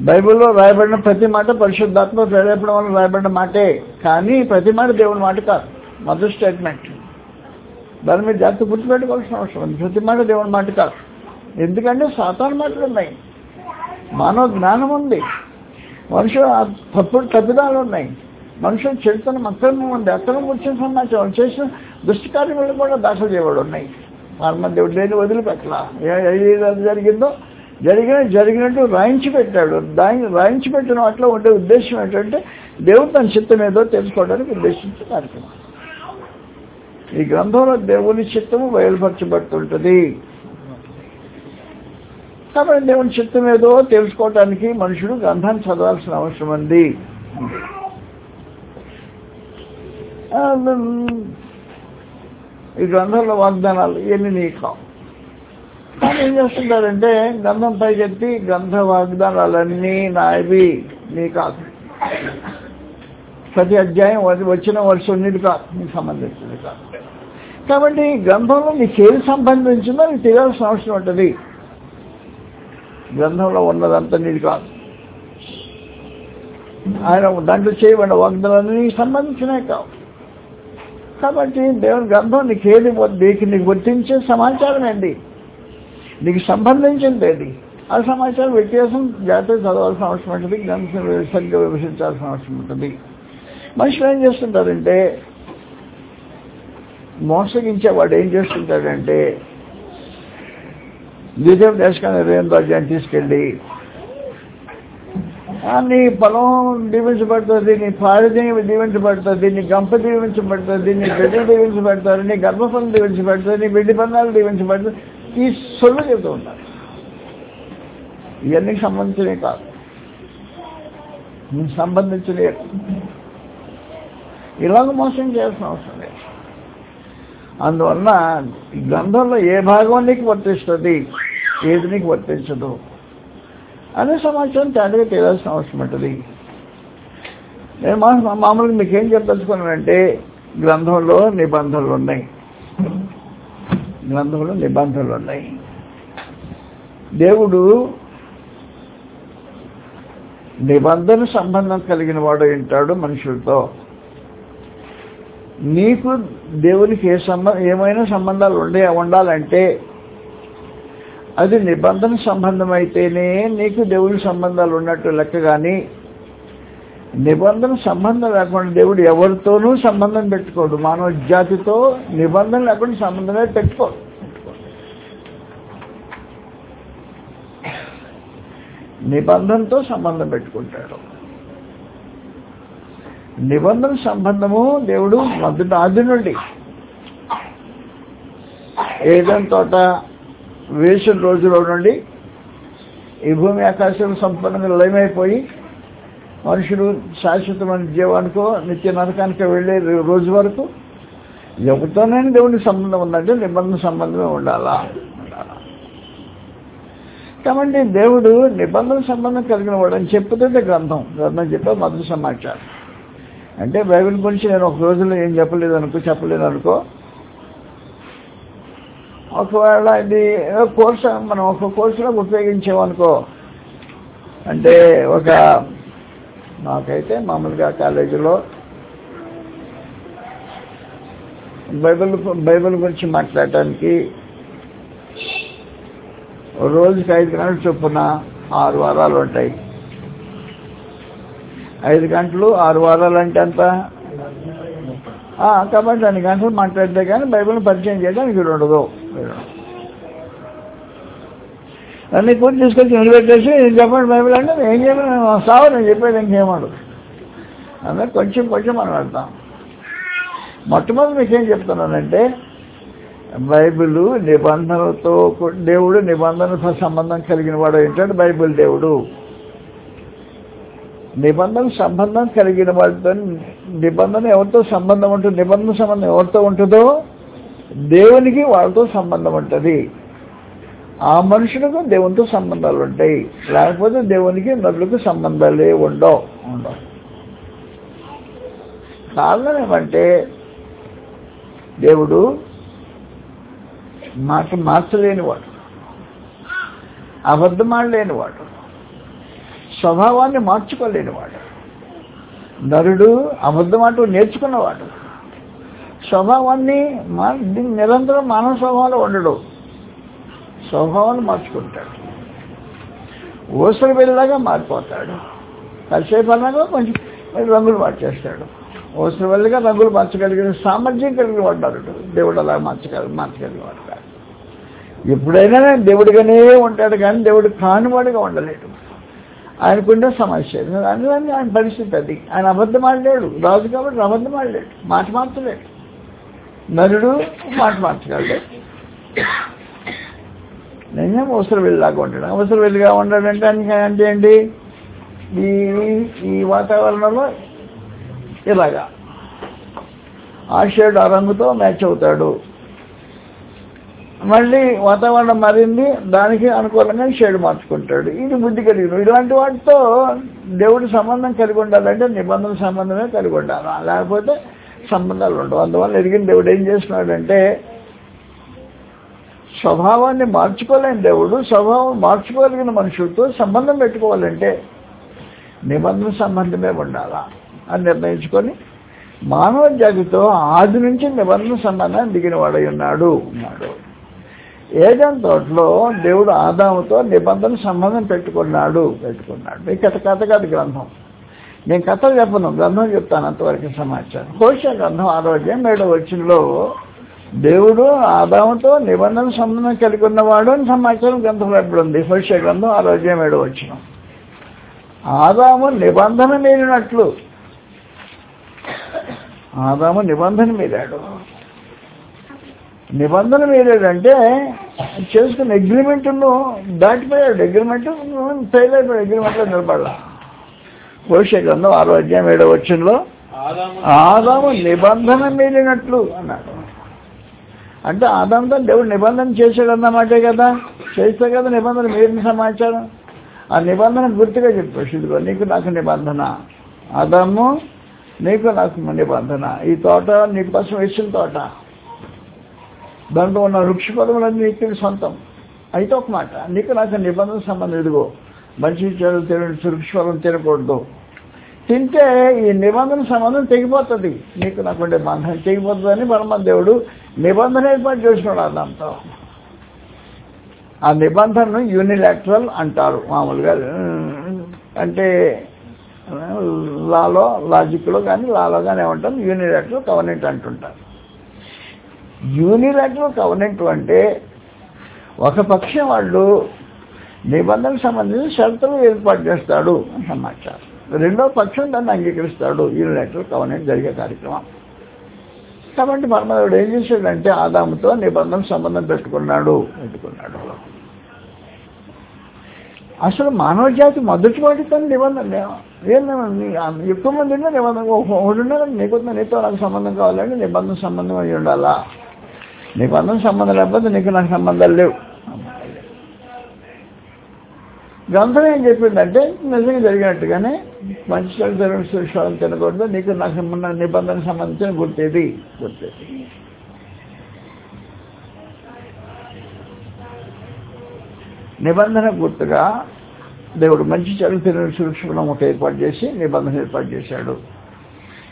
బైబిల్లో రాయబడిన ప్రతి మాట పరిశుద్ధాత్మ ప్రేరేపడం వల్ల రాయబడిన మాటే కానీ ప్రతి మాట దేవుని మాట కాదు. మొదటి స్టేట్మెంట్ దాని మీద జాగ్రత్త గుర్తుపెట్టుకోవాల్సిన అవసరం ప్రతి మాట దేవుని మాట కాదు. ఎందుకంటే సాతాను మాటలు ఉన్నాయి. మానవ జ్ఞానం ఉంది. మనుషులు తప్పుడు తప్పిదాలు ఉన్నాయి. మనుషులు చెడుతనం అక్రమం ఉంది. అక్రమం వచ్చిన సమాచారం చేసిన దుష్టకార్యములు కూడా దాఖలు చేయబడి ఉన్నాయి. పరమ దేవుడు లేని వదిలిపెట్టలా ఏది జరిగిందో? జరిగిన జరిగినట్టు రాయించి పెట్టాడు. దాన్ని రాయించి పెట్టిన వాటిలో ఉండే ఉద్దేశం ఏంటంటే దేవుడు తన చిత్తం ఏదో తెలుసుకోవడానికి ఉద్దేశించిన కార్యక్రమం. ఈ గ్రంథంలో దేవుని చిత్తము బయలుపరచబడుతుంటుంది. కాబట్టి దేవుని చిత్తం ఏదో తెలుసుకోవటానికి మనుషుడు గ్రంథాన్ని చదవాల్సిన అవసరం ఉంది ఈ గ్రంథంలో వాగ్దానాలు ఇవన్నీ నీకు? కానీ ఏం చేస్తుంటారంటే గ్రంథం పైకెత్తి గ్రంథ వాగ్దానాలన్నీ నావి నీ కాదు ప్రతి అధ్యాయం వచ్చిన వర్షన్నిటి కాదు నీకు సంబంధించింది కాదు. కాబట్టి ఈ గ్రంథంలో నీకు ఏది సంబంధించిందో నీకు తెలియాల్సిన అవసరం ఉంటుంది. గ్రంథంలో ఉన్నదంతా నీది కాదు. ఆయన దాంట్లో చేయబడిన వాగ్దానాలు నీకు సంబంధించినవి కావు. కాబట్టి దేవుని గ్రంథం నీకు ఏది నీకు నీకు వర్తించే సమాచారం ఏంటి నీకు సంబంధించింది ఏది? ఆ సమాచారం వ్యత్యాసం జాతీయ చదవాల్సిన అవసరం ఉంటుంది గ్రంథం సరిగ్గా విభజించాల్సిన అవసరం ఉంటుంది. మనుషులు ఏం చేస్తుంటారంటే మోసగించేవాడు ఏం చేస్తుంటాడంటే ద్వితీయ దేశకాన్ని ఇరవై ఎనిమిది తీసుకెళ్ళి నీ పొలం దీవించబడుతుంది నీ పాడి దీవించబడుతుంది నీ గంప దీవించబడుతుంది నీ బిడ్డలు దీవించబడతారు నీ గర్భఫలం దీవించబడుతుంది నీ బిడ్డి బంధాలు దీవించబడుతుంది. ఈ సొల్లు చెబుతూ ఉంటారు ఇవన్నీ సంబంధించినవి కాదు. సంబంధించినవి. ఇలాగ మోసం చేయాల్సిన అవసరం లేదు. అందువల్ల గ్రంథంలో ఏ భాగం నీకు వర్తిస్తుంది ఏది నీకు వర్తించదు అనే సమాచారం తేటగా తెలియాల్సిన అవసరం ఉంటుంది. నేను మా- మామూలుగా మీకేం చెప్పదలుచుకున్నానంటే గ్రంథంలో నిబంధనలు ఉన్నాయి. గ్రంథంలో నిబంధనలు ఉన్నాయి. దేవుడు నిబంధన సంబంధం కలిగిన వాడు ఉంటాడు మనుషులతో. నీకు దేవునికి ఏ సంబంధం ఏమైనా సంబంధాలు ఉండే ఉండాలంటే అది నిబంధన సంబంధం అయితేనే నీకు దేవుని సంబంధాలు ఉన్నట్టు లెక్క కానీ నిబంధన సంబంధం లేకుండా దేవుడు ఎవరితోనూ సంబంధం పెట్టుకోడు. మానవ జాతితో నిబంధన లేకుండా సంబంధమే పెట్టుకోడు. నిబంధనతో సంబంధం పెట్టుకుంటాడు. నిబంధన సంబంధము దేవుడు మొదటి ఆదినుండి ఏదైనా తోట వేసిన రోజులో నుండి ఈ భూమి ఆకాశం సంపూర్ణంగా లయమైపోయి మనుషులు శాశ్వతమైన జీవానికో నిత్య నరకానికో వెళ్ళే రోజు వరకు ఎవరితోనే దేవుని సంబంధం ఉందంటే నిబంధన సంబంధమే ఉండాలా? కాబట్టి దేవుడు నిబంధన సంబంధం కలిగిన వాడు అని చెప్పుతుంటే గ్రంథం. గ్రంథం చెప్పే మొదటి సమాచారం. అంటే బైబిల్ గురించి నేను ఒక రోజులో ఏం చెప్పలేదు అనుకో చెప్పలేదు అనుకో. ఒకవేళ ఇది కోర్సు మనం ఒక కోర్సులో ఉపయోగించామనుకో అంటే ఒక నాకైతే మామూలుగా కాలేజీలో బైబిల్ బైబిల్ గురించి మాట్లాడటానికి రోజుకి ఐదు గంటల చొప్పున ఆరు వారాలు ఉంటాయి. ఐదు గంటలు ఆరు వారాలు అంటే ఎంత? ఆ, కాబట్టి రెండు గంటలు మాట్లాడితే కానీ బైబిల్ పరిచయం చేయడానికి ఉండదు. అన్ని పూర్తి తీసుకొచ్చి నిలబెట్టేసి చెప్పండి బైబిల్ అంటే ఏం చేయమని సావు నేను చెప్పేది ఇంకేమాడు అందుకే కొంచెం కొంచెం మనం వెళ్తాం. మొట్టమొదటి మీకు ఏం చెప్తున్నానంటే బైబిల్ నిబంధనలతో దేవుడు నిబంధనతో సంబంధం కలిగిన వాడు ఏంటంటే బైబిల్ దేవుడు. నిబంధన సంబంధం కలిగిన వాటితో నిబంధన ఎవరితో సంబంధం ఉంటుంది నిబంధన సంబంధం ఎవరితో ఉంటుందో దేవునికి వాళ్ళతో సంబంధం ఉంటుంది. ఆ మనుషులకు దేవునితో సంబంధాలు ఉంటాయి. లేకపోతే దేవునికి నరులకు సంబంధాలే ఉండవు. ఉండవు కారణం ఏమంటే దేవుడు మాట మార్చలేనివాడు అబద్ధమాడలేనివాడు. స్వభావాన్ని మార్చుకోలేనివాడు. నరుడు అబద్ధమాటూ నేర్చుకున్నవాడు. స్వభావాన్ని మా దీన్ని నిరంతరం మానవ స్వభావంలో ఉండడు. స్వభావాన్ని మార్చుకుంటాడు. ఓసరి వెళ్ళలాగా మారిపోతాడు. కాసేపు అన్నాగా కొంచెం రంగులు మార్చేస్తాడు. ఓసరి వెళ్ళగా రంగులు మార్చగలిగిన సామర్థ్యం కలిగిన వాడు దేవుడు అలా మార్చగలి మార్చగలిగిన వాడు కాదు. ఎప్పుడైనా దేవుడిగానే ఉంటాడు కానీ దేవుడు కానివాడిగా ఉండలేడు. ఆయనకుండే సమస్య అందుకని ఆయన పరిస్థితి అది. ఆయన అబద్ధం ఆడలేడు. రాజు కాబట్టి అబద్ధం ఆడలేడు. మాట మార్చలేడు. నరుడు మాట మార్చగలడు. నేనే అవసరం వెళ్ళిలాగా ఉంటాడు. అవసరం వెళ్ళిగా ఉండాలంటే అంటే అంటే ఏంటి? ఈ ఈ వాతావరణంలో ఇలాగా. ఆ షేడ్ ఆ రంగుతో మ్యాచ్ అవుతాడు. మళ్ళీ వాతావరణం మారింది దానికి అనుకూలంగా షేడ్ మార్చుకుంటాడు. ఇది బుద్ధి కలిగిన ఇలాంటి వాటితో దేవుడి సంబంధం కలిగి ఉండాలంటే నిబంధన సంబంధమే కలిగి ఉండాలి. లేకపోతే సంబంధాలు ఉండవు. అందువల్ల ఎదిగిన దేవుడు ఏం చేస్తున్నాడంటే స్వభావాన్ని మార్చుకోలేని దేవుడు స్వభావం మార్చుకోగలిగిన మనుషులతో సంబంధం పెట్టుకోవాలంటే నిబంధన సంబంధమే ఉండాలా? అని నిర్ణయించుకొని మానవ జాతితో ఆది నుంచి నిబంధన సంబంధాన్ని దిగిన వాడై ఉన్నాడు ఉన్నాడు. ఏదైనా తోటలో దేవుడు ఆదాముతో నిబంధన సంబంధం పెట్టుకున్నాడు పెట్టుకున్నాడు. ఈ కథ కాదు గ్రంథం. నేను కథలు చెప్పను గ్రంథం చెప్తాను అంతవరకు సమాచారం. హోష గ్రంథం ఆరోగ్యం ఏడో వచ్చినలో దేవుడు ఆదాముతో నిబంధన సంబంధం కలిగి ఉన్నవాడు అని సమాచారం గ్రంథం ఎప్పుడు ఉంది హోష గ్రంథం ఆరోగ్యం ఏడో వచ్చిన ఆదాము నిబంధన మీరినట్లు. ఆదాము నిబంధన మీరాడు. నిబంధన మీరేదంటే చేసుకున్న అగ్రిమెంట్ను దాటిపోయాడు. అగ్రిమెంట్ ఫెయిల్ అయిపోయాడు. అగ్రిమెంట్లో నిలబడాల. భవిష్య గ్రంథం ఆరో అధ్యాయం ఏడో వచ్చంలో ఆదాము నిబంధన మీరినట్లు అన్నాడు. అంటే ఆదాంతో దేవుడు నిబంధన చేశాడు అన్నమాటే కదా? చేస్తే కదా నిబంధన మీరిన సమాచారం? ఆ నిబంధన గుర్తుగా చెప్పాడు ఇదిగో నీకు నాకు నిబంధన. ఆదాము నీకు నాకు నిబంధన. ఈ తోట నీకు కోసం వేసిన తోట. దాంట్లో ఉన్న వృక్ష పదములన్నీ నీకు సొంతం. అయితే ఒక మాట నీకు నాకు నిబంధన సంబంధం ఇదిగో మంచి చెడు తినచ్చు వృక్ష పదం తినకూడదు. తింటే ఈ నిబంధన సంబంధం తెగిపోతుంది. నీకు నాకు ఉండే బంధం తెగిపోతుందని పరమ దేవుడు నిబంధన ఏర్పాటు చేసుకున్నాడు అదంతా ఆ నిబంధనను యూనిలాటరల్ అంటారు. మామూలుగా అంటే లాలో లాజిక్లో కానీ లాలో కానీ ఏమంటారు? యూనిలాటరల్ కవనెంట్ అంటుంటారు. యూనిలాటరల్ కవనెంట్ అంటే ఒక పక్షం వాళ్ళు నిబంధనకు సంబంధించి షరతులు ఏర్పాటు చేస్తాడు సమాచారం. రెండో పక్షం దాన్ని అంగీకరిస్తాడు. యూనిలాటరల్ కవనెంట్ జరిగే కార్యక్రమం. కాబట్టి పరమదేవుడు ఏం చేశాడంటే ఆదాముతో నిబంధన సంబంధం పెట్టుకున్నాడు పెట్టుకున్నాడు. అసలు మానవ జాతి మొదటి వాటితో నిబంధన ఎక్కువ మంది ఉన్నా నిబంధన ఒకడు ఉన్నా నీకు నీతో నాకు సంబంధం కావాలంటే నిబంధన సంబంధం అయి ఉండాలా నిబంధన సంబంధం లేకపోతే నీకు నాకు సంబంధాలు లేవు. గ్రంథం ఏం చెప్పిందంటే నిజంగా జరిగినట్టుగానే మంచి చెడు జరిగిన విషయాలను తినకూడదు నీకు నాకు సంబంధ నిబంధన సంబంధించిన గుర్తేది గుర్తేది. నిబంధన గుర్తుగా దేవుడు మంచి చెడు తినని సూక్ష్మం ఒకటి ఏర్పాటు చేసి నిబంధన ఏర్పాటు చేశాడు.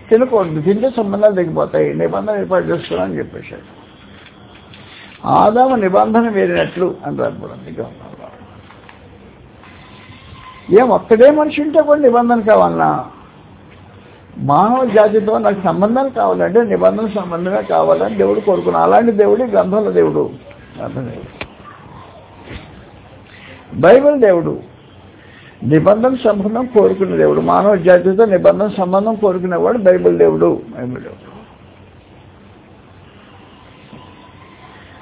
తినకూడదు తింటే సంబంధాలు తెగిపోతాయి నిబంధన ఏర్పాటు చేసుకోవాలని చెప్పేశాడు. ఆదాము నిబంధన వేరినట్లు అంటారు కూడా. గ్రంథంలో ఏం ఒక్కడే మనిషి ఉంటే కూడా నిబంధన కావాలన్నా మానవ జాతితో నాకు సంబంధాలు కావాలంటే నిబంధన సంబంధమే కావాలని దేవుడు కోరుకున్నాను అలాంటి దేవుడు గ్రంథాల దేవుడు. దేవుడు బైబిల్ దేవుడు. నిబంధన సంబంధం కోరుకునే దేవుడు. మానవ జాతితో నిబంధన సంబంధం కోరుకునేవాడు బైబిల్ దేవుడు. బైబిల్ దేవుడు.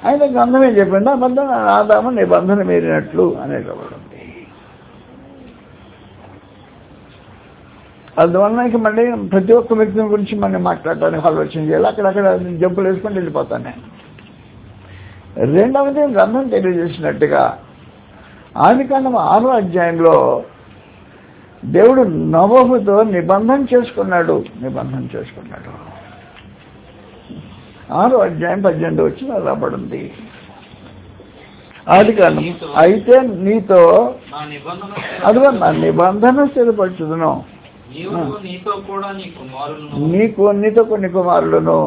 ఆయన గంధమే ఏం చెప్పింది? అబద్ధం ఆదాము నిబంధన మీరినట్లు అనేటవాడు అందువలన ఇక మళ్ళీ ప్రతి ఒక్క వ్యక్తిని గురించి మనం మాట్లాడటానికి ఆలోచన చేయాలి. అక్కడక్కడ జంపులు వేసుకొని వెళ్ళిపోతాను నేను. రెండవది గ్రంథం తెలియజేసినట్టుగా ఆదికాండం ఆరో అధ్యాయంలో దేవుడు నవోహుతో నిబంధన చేసుకున్నాడు. నిబంధన చేసుకున్నాడు. ఆరో అధ్యాయం పద్దెనిమిది వచ్చి రాబడింది ఆది కాలం అయితే నీతో అదిగో నా నిబంధన స్థిరపరచుదును. నీతో నీకు నీతో కొన్ని కుమారులను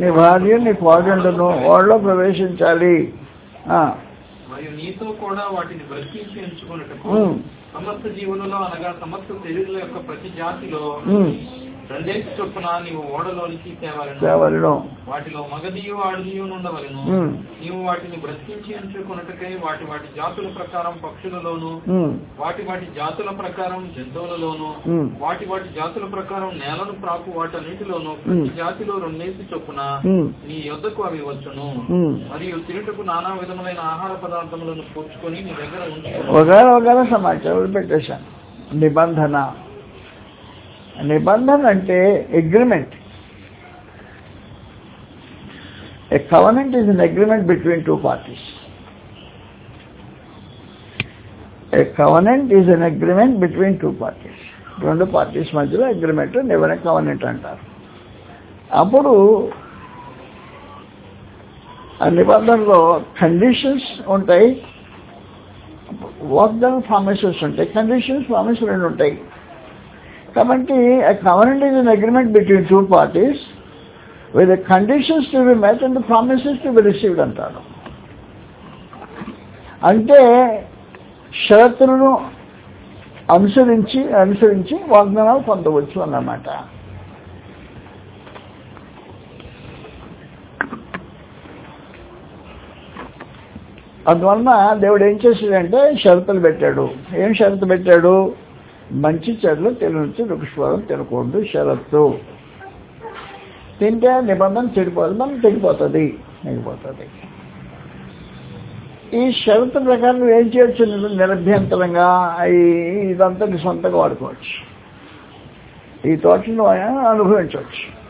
నీ భార్య నీ కోడండును వాళ్ళలో ప్రవేశించాలి. నీతో కూడా వాటిని సమస్త జీవులలో అనగా సమస్త శరీరుల యొక్క ప్రతి జాతిలో వాటిలో మగదియు ఆడదియు ఉండవలను ఉమ్, నీవు వాటిని బ్రతికించి వాటి వాటి జాతుల ప్రకారం పక్షులలోను వాటి వాటి జాతుల ప్రకారం జంతువులలోను వాటి వాటి జాతుల ప్రకారం నేలను ప్రాకు వాటన్నిటిలోను ప్రతి జాతిలో రెండేసి చొప్పున నీ యొద్దకు అవి వచ్చును. మరియు తిరుటకు నానా విధములైన ఆహార పదార్థములను కూర్చుకొని నీ దగ్గర ఒకవేళ సమాచారం పెట్టేశాను. నిబంధన. నిబంధన అంటే agreement a covenant is an agreement between two parties a covenant is an agreement between two parties రెండు పార్టీస్ మధ్యలో అగ్రిమెంట్ నిబంధన కవనెంట్ అంటారు. అప్పుడు ఆ నిబంధనలో కండిషన్స్ ఉంటాయి. వాగ్దానం ప్రామిసెస్ ఉంటాయి. కండిషన్స్ ప్రామిస్ రెండు ఉంటాయి. కాబట్టి covenant is an agreement between two parties with the conditions to be met and promises to be received అంటాడు అంటే షరతులను అనుసరించి అనుసరించి వాగ్దానాలు పొందవచ్చు అన్నమాట. అందువలన దేవుడు ఏం చేశాడంటే షరతులు పెట్టాడు. ఏం షరతు పెట్టాడు? మంచి చెడులు తెలియచ్చు వృక్షఫలం తినకూడదు షరత్తు. తింటే నిబంధన చెడిపోతుంది మనం తెగిపోతుంది తెగిపోతుంది ఈ షరతు ప్రకారం నువ్వు ఏం చేయొచ్చు? నువ్వు నిరభ్యంతరంగా ఇదంతా నీ సొంతంగా వాడుకోవచ్చు. ఈ తోటను అనుభవించవచ్చు.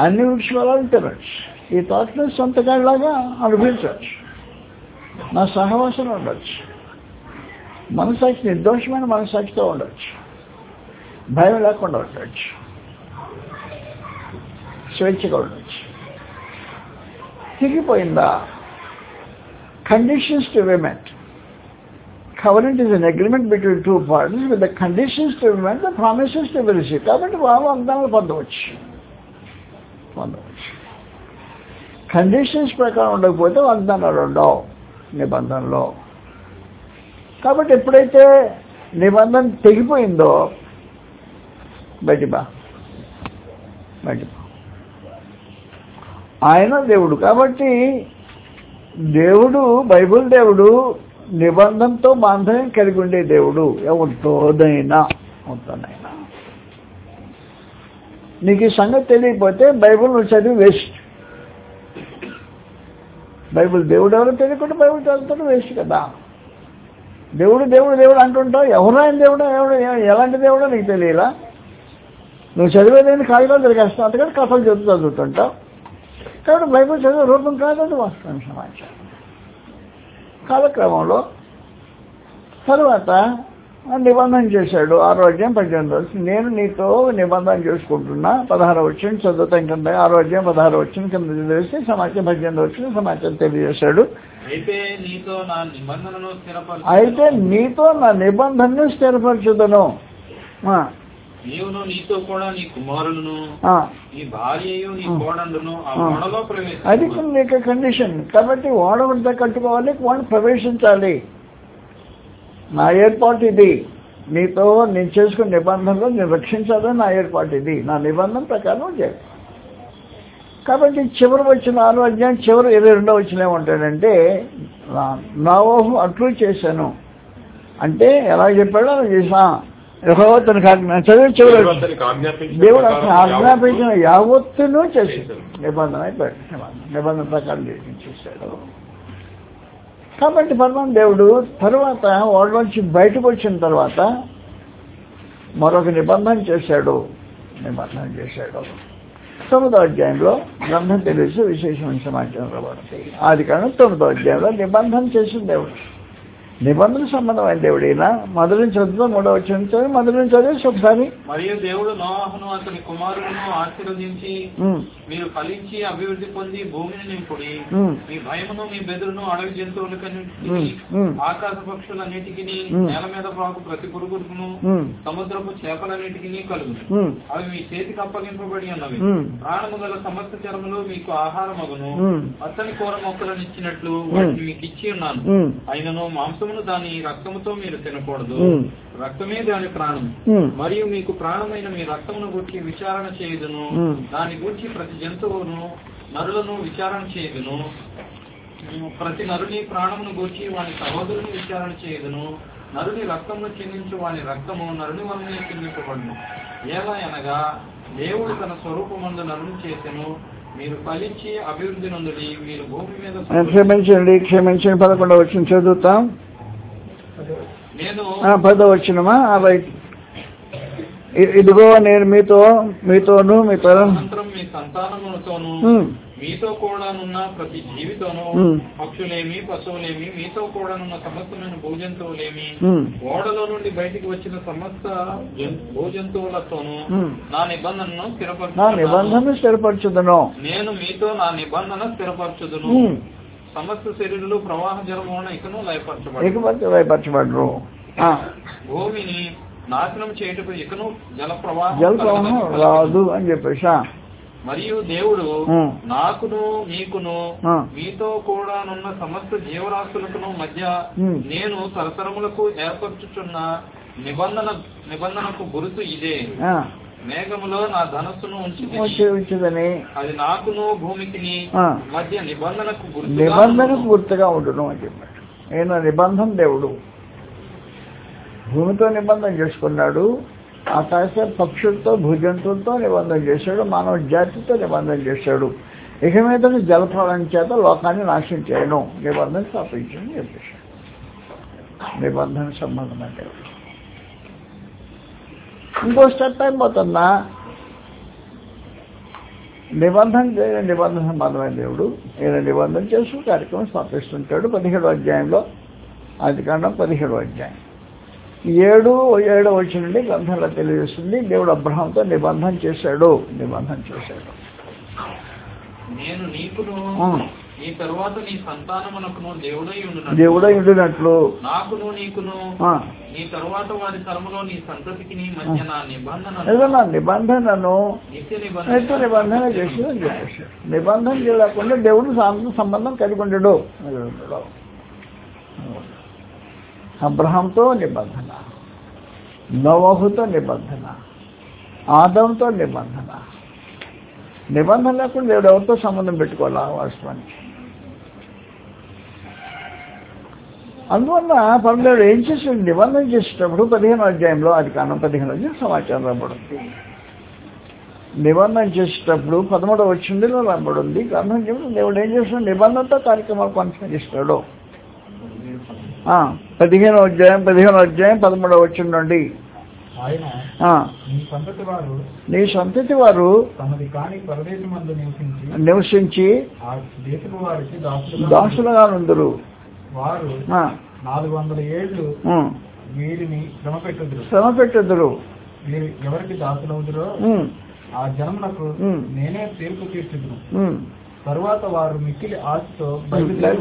అన్ని వృక్షాలను తినచ్చు. ఈ తోటను సొంతగాడిలాగా అనుభవించవచ్చు. నా సహవాసం ఉండొచ్చు. మనసాక్షి నిర్దోషమైన మనసాక్షితో ఉండవచ్చు భయం లేకుండా ఉండవచ్చు స్వేచ్ఛగా ఉండవచ్చు తిరిగిపోయిందా? Conditions to be met covenant is an agreement between two parties with the conditions to be met the promises to receive కాబట్టి వాళ్ళు వాగ్దానాలు పొందవచ్చు. పొందవచ్చు. కండిషన్స్ ప్రకారం ఉండకపోతే వాగ్దానాలు ఉండవు. నిబంధనలో. కాబట్టి ఎప్పుడైతే నిబంధన తెగిపోయిందో బయటిపా బయటిపా ఆయన దేవుడు. కాబట్టి దేవుడు బైబుల్ దేవుడు నిబంధనతో బాంధవ్యం కలిగి ఉండే దేవుడు ఎవరితోదైనా అవుతానైనా నీకు ఈ సంగతి తెలియకపోతే బైబిల్ నువ్వు చదివి వేస్ట్. బైబిల్ దేవుడు ఎవరో తెలియకుండా బైబిల్ చదువుతాడు వేస్ట్ కదా. దేవుడు దేవుడు దేవుడు అంటుంటావు. ఎవరు ఆయన దేవుడు? ఎవడు? ఎలాంటి దేవుడో నీకు తెలియలా? నువ్వు చదివేదేని కాగితాలు తిరిగేస్తావు అంతగా కథలు చదువు చదువుతుంటావు. కాబట్టి బైబుల్ చదివే రూపం కాదు వాస్తవం సమాచారం. కాలక్రమంలో తరువాత నిబంధన చేశాడు. ఆరోగ్యం పద్దెనిమిది రోజులు. నేను నీతో నిబంధన చేసుకుంటున్నా. పదహారు వచ్చిన చదువుతాం కింద. ఆరోగ్యం పదహారు వచ్చిన కింద తెలిసి సమాచారం పద్దెనిమిది వచ్చిన సమాచారం తెలియజేశాడు. అయితే నీతో నా నిబంధనను స్థిరపరచుదను. ఆ, నీవును నీతో కూడా నీ కుమారులను ఆ. నీ భార్యయు నీ కోడండును ఆ ఆ. ఓడలో అది నీకు కండిషన్. కాబట్టి ఓడవద్ద కట్టుకోవాలి వాడిని ప్రవేశించాలి. నా ఏర్పాటు ఇది. నీతో నేను చేసుకున్న నిబంధనలో నేను రక్షించాలని నా ఏర్పాటు ఇది. నా నిబంధన ప్రకారం చేయాలి కాబట్టి చివరి వచ్చిన ఆరో అధ్యాయం చివరి ఇరవై రెండో వచ్చిన ఏమంటాడంటే నా- నా ఊహం అట్లు చేశాను. అంటే ఎలా చెప్పాడో అలా చేసా యెహోవా తనకు ఆజ్ఞ చదివి చివరి దేవుడు. అతనికి ఆజ్ఞాపించిన యావత్తును చేశాడు. నిబంధన అయిపోయాడు నిబంధన నిబంధన ప్రకారం చేశాడు. కాబట్టి పరమాత్మ దేవుడు తర్వాత వాళ్ళలోంచి బయటకు వచ్చిన తర్వాత మరొక నిబంధన చేశాడు. నిబంధన చేశాడు. తొమ్మిదో అధ్యాయంలో గ్రంథం తెలిసి విశేషమైన సమాచారం రాబడుతుంది. ఆది కారణం తొమ్మిదో అధ్యాయంలో నిబంధన చేసిన దేవుడు. నిబంధన సంబంధమైన దేవుడైనా మొదటి నుంచి చదువుతో మూడో వచ్చిన చదివి మొదటి నుంచి చదివేసి ఒకసారి మరియు దేవుడు నోహను అతని కుమారులను ఆశీర్వదించి మీరు ఫలించి అభివృద్ధి పొంది భూమిని నింపుడి. మీ భయమును మీ బెదురును అడవి ఉమ్, ఆకాశ పక్షులన్నిటికీ. నేల మీద పాకు ప్రతి పురుగును సముద్రపు చేపలన్నిటికీ కలుగును. ఉమ్, అవి మీ చేతికి అప్పగింపబడి ఉన్నవి. ప్రాణము గల సమస్త చరములు మీకు ఆహారమగును. ఉమ్, అత్తని కూర మొక్కలను ఇచ్చినట్లు వాటిని మీకు ఇచ్చి ఉన్నాను. ఉమ్, అయినను మాంసమును దాని రక్తముతో మీరు తినకూడదు. రక్తమే దాని ప్రాణం. మరియు మీకు ప్రాణమైన మీ రక్తమును గురించి విచారణ చేయుదును. దాని గురించి ప్రతి జంతువును నరులను విచారణ చేయుదును. ప్రతి నరుని ప్రాణమును గూర్చి వాని సహోదరుని విచారణ చేయుదును. నరుని రక్తమును చిందించు వాని రక్తము నరుని వలనే చిందించబడును ఎలా అనగా దేవుడు తన స్వరూపమందు నరుని చేసెను. మీరు ఫలించి అభివృద్ధి నొందుడి. మీరు భూమి మీద క్షమించండి క్షమించండి. పదకొండవ వచ్చిన చదువుతాం. పదో వచ్చినమా ఆ, రైట్ ఇదిగో నేను మీతో మీతోను మీతో మీ సంతానములతోనూ మీతో కూడానున్న ప్రతి జీవితోనూ. పక్షులేమి పశువులేమి మీతో కూడానున్న సమస్తమైన భూజంతువులేమి ఓడలో నుండి బయటికి వచ్చిన సమస్త భూజంతువులతోనూ. నా నిబంధనను నా స్థిరపరచు నిబంధన స్థిరపరచుదను. నేను మీతో నా నిబంధన స్థిరపరచుదును. సమస్త శరీరులు ప్రవాహ జలమున ఇకను లయపరచబడు ఇకపతి భయపరచబడరు ఆ, భూమిని నాశనం చేయుటకు ఇకను జల ప్రవాహం జల ప్రవాహం. రాదు అని చెప్పేసి మరియు దేవుడు. నాకును మీకును. మీతో కూడానున్న సమస్త జీవరాశులకును మధ్య. నేను తరతరములకు ఏర్పరచుచున్న నిబంధన నిబంధనకు గురుతు ఇదే మేఘములో నా ధనస్సును ఉంచి వచ్చిందని అది నాకును భూమికిని ఆ. మధ్య నిబంధనకు నిబంధనకు గుర్తుగా ఉండును అని చెప్పాడు. ఆయన నిబంధన దేవుడు. భూమితో నిబంధన చేసుకున్నాడు. ఆకాశ పక్షులతో భుజంతులతో నిబంధన చేశాడు. మానవ జాతితో నిబంధన చేశాడు. ఇక మీద జలప్రలయం చేత లోకాన్ని నాశనం చేయను. నిబంధన స్థాపించని చెప్పేశాడు. నిబంధన సంబంధమైన దేవుడు ఇంకో స్టెప్ అయిపోతుందా నిబంధన చేయని నిబంధన సంబంధమైన దేవుడు ఈయన నిబంధన చేస్తూ కార్యక్రమం స్థాపిస్తుంటాడు పదిహేడు అధ్యాయంలో ఆది కాండం పదిహేడు అధ్యాయం. ఏడు ఏడో వచ్చి నుండి గ్రంథంలో తెలియజేస్తుంది దేవుడు అబ్రహంతో నిబంధన చేశాడు. నిబంధన చేశాడు. నేను నీకును. నీ తరువాత నీ సంతానమునకును దేవుడై ఉండునట్లు. దేవుడై ఉండినట్లు. నాకును నీకును నీ తరువాత వారి తరములో నీ సంతతికి నీ మధ్య నా నిబంధన నిబంధనను నిత్య నిబంధన చేసి నిబంధన చేయకుండా దేవుడు సాంతం సంబంధం కలిగి ఉండడు. అబ్రహంతో నిబంధన నవహుతో నిబంధన ఆదంతో నిబంధన. నిబంధన లేకుండా దేవుడు ఎవరితో సంబంధం పెట్టుకోవాలా వాస్తవానికి? అందువల్ల పరమేశ్వరుడు ఏం చేసాడు నిబంధన చేసేటప్పుడు పదిహేను అధ్యాయంలో అది కాను పదిహేను అధ్యాయం సమాచారం రాబడింది. నిబంధన చేసేటప్పుడు పదమూడవ వచ్చిందిలో రాబడింది. గ్రంథం చెప్పి దేవుడు ఏం చేస్తాడు నిబంధనతో కార్యక్రమాలు కొనసాగిస్తాడు. ఆ, పదిహేను అధ్యాయం పదిహేను అధ్యాయం పదమూడవ వచ్చిన నుండి. నీ సంతతి వారు నివసించి దాసులుగా నుందురు వారు నాలుగు వందల ఏళ్ళు వీరిని శ్రమ పెట్టుదురు శ్రమ పెట్టుదురు వీరు ఎవరికి దాసులవుదురో ఆ జనమునకు ఉమ్. నేనే తీర్పు తీర్చుదును. తరువాత వారు మిక్కిలి ఆశతో బయలుదేరి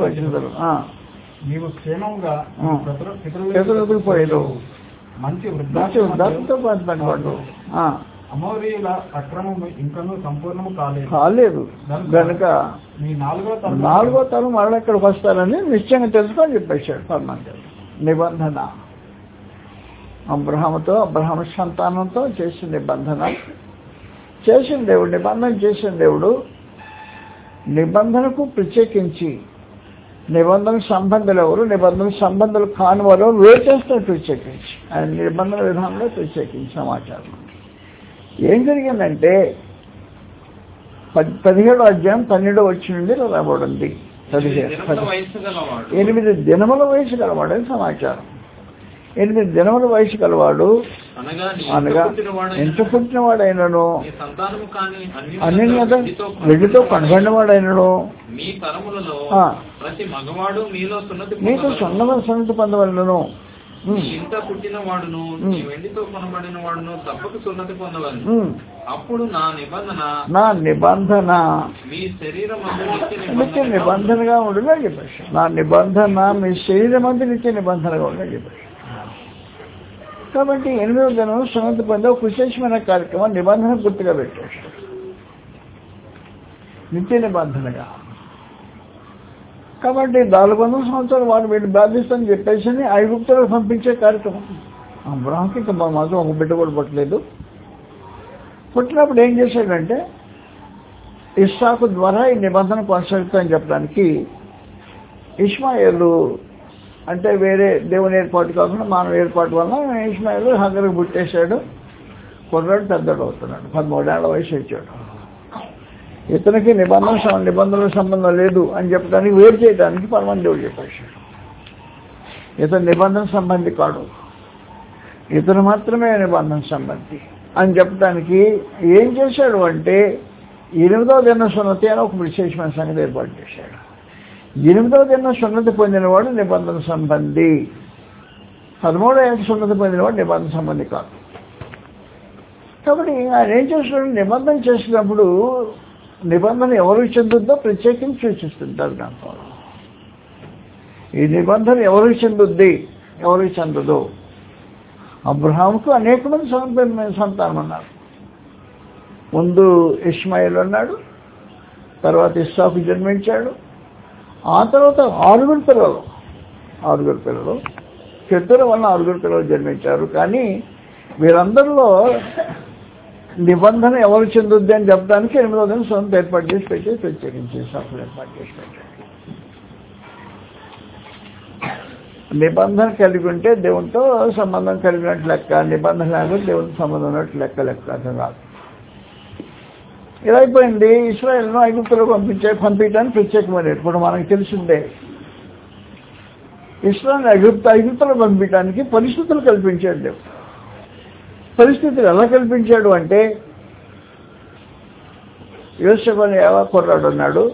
నీవు క్షేమంగా పితరులకు పోయేదు. మంచి దాచి వృద్ధాప్యం అమౌరీల అక్రమము ఇంకనూ సంపూర్ణము కాలేదు. కాలేదు. కనుక నాలుగో తరం నాలుగో తరం వస్తారని నిశ్చయంగా తెలుసుకొని చెప్పేశాడు పరమాత్మ నిబంధన. అబ్రహాముతో అబ్రహాము సంతానంతో చేసిన నిబంధన. చేసిన దేవుడు నిబంధన చేసిన దేవుడు నిబంధనకు ప్రత్యేకించి నిబంధన సంబంధాలు ఎవరు? నిబంధన సంబంధాలు కాని వారు వేరు చేస్తారు ప్రత్యేకించి. ఆయన నిబంధన విధానంలో ప్రత్యేకించి సమాచారం. ఏం జరిగిందంటే పది పదిహేడు అధ్యాయం పన్నెండు వచ్చి నుండి రాబడింది. ఎనిమిది దినముల వయసు గలవాడని సమాచారం. ఎనిమిది దినముల వయసు గలవాడు అనగా ఎంత పుట్టినవాడైనను అన్ని అన్యులతో వెండితో కనబడినవాడైనను మీ తరములలో ఆ. ప్రతి మగవాడు మీలో సున్నతి సన్నతి పొందవలను. ఇంట పుట్టిన వాడును నీ వెండితో కొనబడిన వాడును తప్పక సున్నతి పొందవలను. అప్పుడు నా నిబంధన నా నిబంధన మీ శరీరం నిత్య నిత్య నిబంధన నిబంధనగా ఉండగా చెప్పేసి. నా నిబంధన మీ శరీరం అంతా నిత్య నిబంధనగా ఉండగా చెప్పేసి. కాబట్టి ఎనిమిదవ దినం సున్నతి పొందే ఒక విశేషమైన కార్యక్రమం నిబంధన గుర్తుగా పెట్టేశాడు నిత్య నిబంధనగా. కాబట్టి నాలుగు వందల సంవత్సరాలు వాడు వీళ్ళు బాధిస్తని చెప్పేసి ఐగుప్తులకు పంపించే కార్యక్రమం. అబ్రాహ్కి మా మాత్రం ఒక బిడ్డ కూడా పుట్టలేదు. పుట్టినప్పుడు ఏం చేశాడంటే ఇస్సాకు ద్వారా ఈ నిబంధన కొనసాగుతాయని చెప్పడానికి ఇస్మాయిలు అంటే వేరే దేవుని ఏర్పాటు కాకుండా మానవ ఏర్పాటు వల్ల ఇస్మాయిలు హంగరకు పుట్టేశాడు. కుర్రాడు పెద్దడు అవుతున్నాడు. పదమూడేళ్ళ వయసు వచ్చాడు. ఇతనికి నిబంధన నిబంధనల సంబంధం లేదు అని చెప్పడానికి వేరు చేయడానికి పరమదేవుడు చెప్పేశాడు ఇతను నిబంధన సంబంధి కాడు. ఇతను మాత్రమే నిబంధన సంబంధి అని చెప్పడానికి ఏం చేశాడు అంటే ఎనిమిదవ దిన సున్నతి అని ఒక విశేషమైన సంగతి ఏర్పాటు చేశాడు. ఎనిమిదవ దిన సున్నతి పొందినవాడు నిబంధన సంబంధి. పదమూడవ ఏళ్ళ సున్నతి పొందినవాడు నిబంధన సంబంధి కాదు. కాబట్టి ఆయన ఏం చేస్తున్నాడు? నిబంధన చేసినప్పుడు నిబంధన ఎవరికి చెందుద్దో ప్రత్యేకించి సూచిస్తుంటారు గ్రంథంలో ఈ నిబంధన ఎవరికి చెందుద్ది? ఎవరికి చెందదు? అబ్రహాంకు అనేక మంది సంతానం ఉన్నారు. ముందు ఇస్మాయిల్ ఉన్నాడు తర్వాత ఇస్సాకు జన్మించాడు ఆ తర్వాత ఆరుగురు పిల్లలు. ఆరుగురు పిల్లలు. చెట్టుల వల్ల ఆరుగురు పిల్లలు జన్మించారు. కానీ వీరందరిలో నిబంధన ఎవరు చెందుద్ది అని చెప్పడానికి ఎనిమిదో దిన సొంత ఏర్పాటు చేసి పెట్టి ప్రత్యేకించి సభలు ఏర్పాటు చేసి పెట్టాడు నిబంధన కలిగి ఉంటే దేవునితో సంబంధం కలిగినట్టు లెక్క నిబంధన లేకపోతే దేవునితో సంబంధం ఉన్నట్టు లెక్క లెక్క అర్థం కాదు. ఇలా అయిపోయింది ఇస్రాయల్ను ఐగుప్తులో పంపించే పంపించడానికి ప్రత్యేకమైన ఇప్పుడు మనకు తెలిసిందే. ఇస్రాయల్ ఐగుప్త ఐగుప్తులు పంపించడానికి పరిస్థితులు కల్పించాడు దేవుడు. పరిస్థితులు ఎలా కల్పించాడు అంటే యోసెఫ్ అని ఏవా కుర్రాడు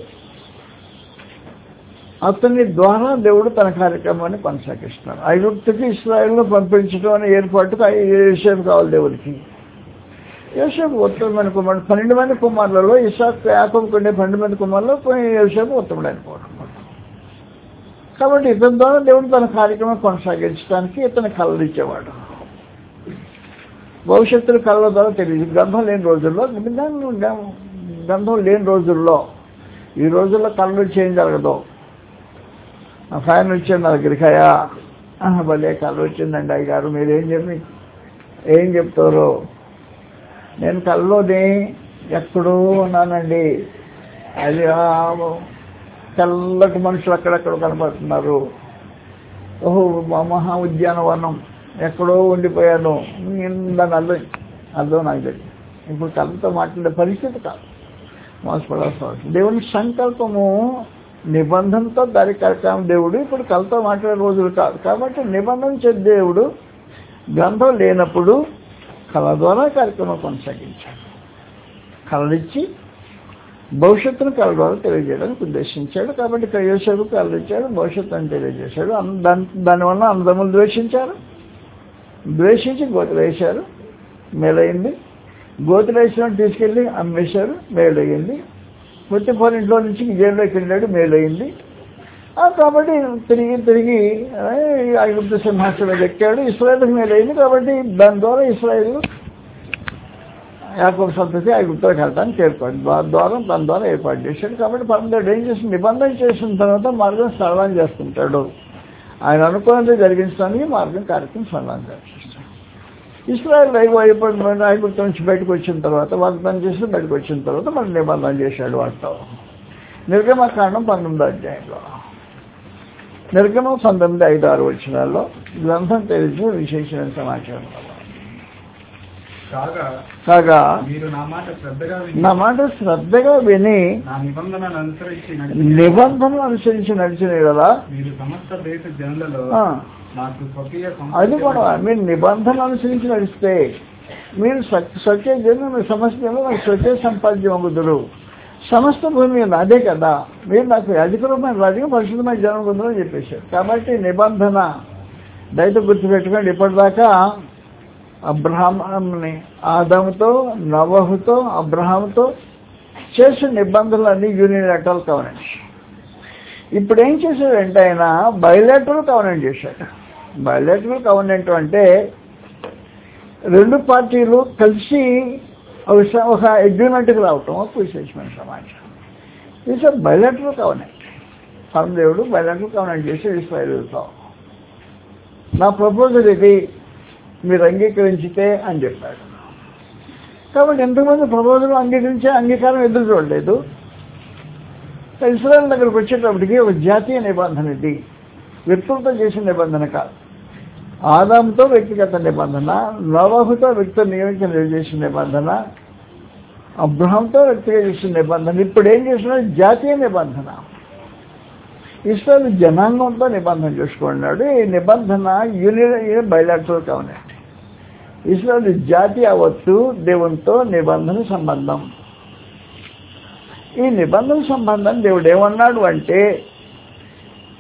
అతని ద్వారా దేవుడు తన కార్యక్రమాన్ని కొనసాగిస్తున్నాడు ఐగుప్తుకి ఇస్రాయల్లో పంపించడం అనే ఏర్పాటుకు యోసేపు కావాలి దేవుడికి. యోసేపు ఉత్తమమైన కుమారుడు. పన్నెండు మంది కుమారులలో ఇసాక్ యాకబుకు ఉండే పన్నెండు మంది కుమారులు యోసేపు ఉత్తముడైన అయిపోవడం కాబట్టి ఇతని ద్వారా దేవుడు తన కార్యక్రమం కొనసాగించడానికి ఇతని కళలు ఇచ్చేవాడు. భవిష్యత్తులో కళల ద్వారా తెలియదు. గ్రంథం లేని రోజుల్లో గ్రంథం గ్రంథం లేని రోజుల్లో ఈ రోజుల్లో కళ్ళు చేంజ్ జరగదు? ఫైన్ వచ్చింది నా దగ్గరికి భలే కళ్ళు వచ్చిందండి అయ్య గారు మీరు ఏం చెప్పి ఏం చెప్తారు? నేను కళ్ళలోని ఎక్కడో ఉన్నానండి. అది కళ్ళకు తెల్లటి మనుషులు అక్కడక్కడ కనపడుతున్నారు ఓహో మహా ఉద్యానవనం. ఎక్కడో ఉండిపోయాను. దాని అర్థం అర్థం నాకు తెలియదు. ఇప్పుడు కళ్ళతో మాట్లాడే పరిస్థితి కాదు. మోసపడాల్సిన అవసరం దేవుని సంకల్పము నిబంధనతో దారి కార్యక్రమం దేవుడు ఇప్పుడు కళ్ళతో మాట్లాడే రోజులు కాదు. కాబట్టి నిబంధన చే దేవుడు గ్రంథం లేనప్పుడు కళ ద్వారా కార్యక్రమం కొనసాగించాడు. కళనిచ్చి భవిష్యత్తును కళ ద్వారా తెలియజేయడానికి ఉద్దేశించాడు. కాబట్టి కయోసేపు కళలిచ్చాడు భవిష్యత్తును తెలియజేశాడు. దాని దానివల్ల అన్నదమ్ములు ద్వేషించారు. ద్వేషించి గోతులు వేశారు మేలైంది. గోతులు వేసిన తీసుకెళ్ళి అమ్మేశారు మేలయ్యింది. ముత్తిపోని ఇంట్లో నుంచి జైల్లోకి వెళ్ళాడు మేలయ్యింది. కాబట్టి తిరిగి తిరిగి ఆ, సింహాసనం ఎక్కాడు ఇస్రాయల్కి మేలైంది కాబట్టి దాని ద్వారా ఇస్రాయల్ యాకోబు సంతతి ఐగుప్తులకు వెళ్ళడానికి ఏర్పాటు ద్వారా దాని ద్వారా ఏర్పాటు చేశాడు కాబట్టి పరమదేవుడు ఏం చేసి నిబంధన చేసిన తర్వాత మార్గం సరళం చేస్తుంటాడు. ఆయన అనుకున్నది జరిగించడానికి మార్గం కార్యక్రమం సరళం చేస్తాడు. ఇస్రాయల్ ఐగు అయిపోయిన నుంచి బయటకు వచ్చిన తర్వాత వాగ్దానం చేసి బయటకు వచ్చిన తర్వాత మన నిబంధన చేశాడు వాటితో నిర్గమకాండం పంతొమ్మిది అధ్యాయంలో. నిర్గమం పంతొమ్మిది ఐదు ఆరు వచ్చినాల్లో గ్రంథం తెలిసిన విశేషమైన సమాచారం. కాగా నా మాట శ్రద్ధగా విని నిబంధనలు అనుసరించి నడిచిన కదా. అది కూడా మీరు నిబంధనలు అనుసరించి నడిస్తే మీరు సత్య జన్మ మీ సమస్యలో నాకు సత్య సంపాద్యం అగుదురు సమస్త భూమి నాదే కదా. మీరు నాకు అధికరమైన రాజుగా పరిశుద్ధమైన జన్మ పొందురు అని చెప్పేశారు. కాబట్టి నిబంధన. దయతో గుర్తుపెట్టుకోండి ఇప్పటిదాకా అబ్రహాంని ఆదాముతో నవహుతో అబ్రహాంతో చేసిన నిబంధనలన్నీ యూనిలాటరల్ కవనెంట్స్ ఇప్పుడు ఏం చేశాడంటే ఆయన బయలాటరల్ కవనెంట్ చేశాడు. బయలాటరల్ కవనెంట్ అంటే రెండు పార్టీలు కలిసి ఒక ఒక అగ్రిమెంట్కి రావటం ఒక విశేషమైన సమాచారం. ఇది బయలాటరల్ కవనెంట్ పరమదేవుడు బయలాటరల్ కవనెంట్ చేసి ఇస్రాయలుతో నా ప్రపోజల్ ఇది. మీరు అంగీకరించితే అని చెప్పాడు. కాబట్టి ఎంతమంది ప్రబోధులు అంగీకరించే అంగీకారం ఎదురు చూడలేదు. ఇస్రాయల్ దగ్గరకు వచ్చేటప్పటికి ఒక జాతీయ నిబంధన ఇది. వ్యక్తులతో చేసిన నిబంధన కాదు. ఆదాంతో వ్యక్తిగత నిబంధన నవాహుతో వ్యక్తులు నియమించిన చేసిన నిబంధన అబ్రహంతో వ్యక్తిగా చేసిన నిబంధన. ఇప్పుడు ఏం చేసిన జాతీయ నిబంధన. ఇస్రాయల్ జనాంగంతో నిబంధన చేసుకున్నాడు. ఈ నిబంధన యూనియన్ బయలాటరల్ కావనండి ఇస్రాయల్ జాతి అవత్తు దేవునితో నిబంధన సంబంధం. ఈ నిబంధన సంబంధం దేవుడు ఏమన్నాడు అంటే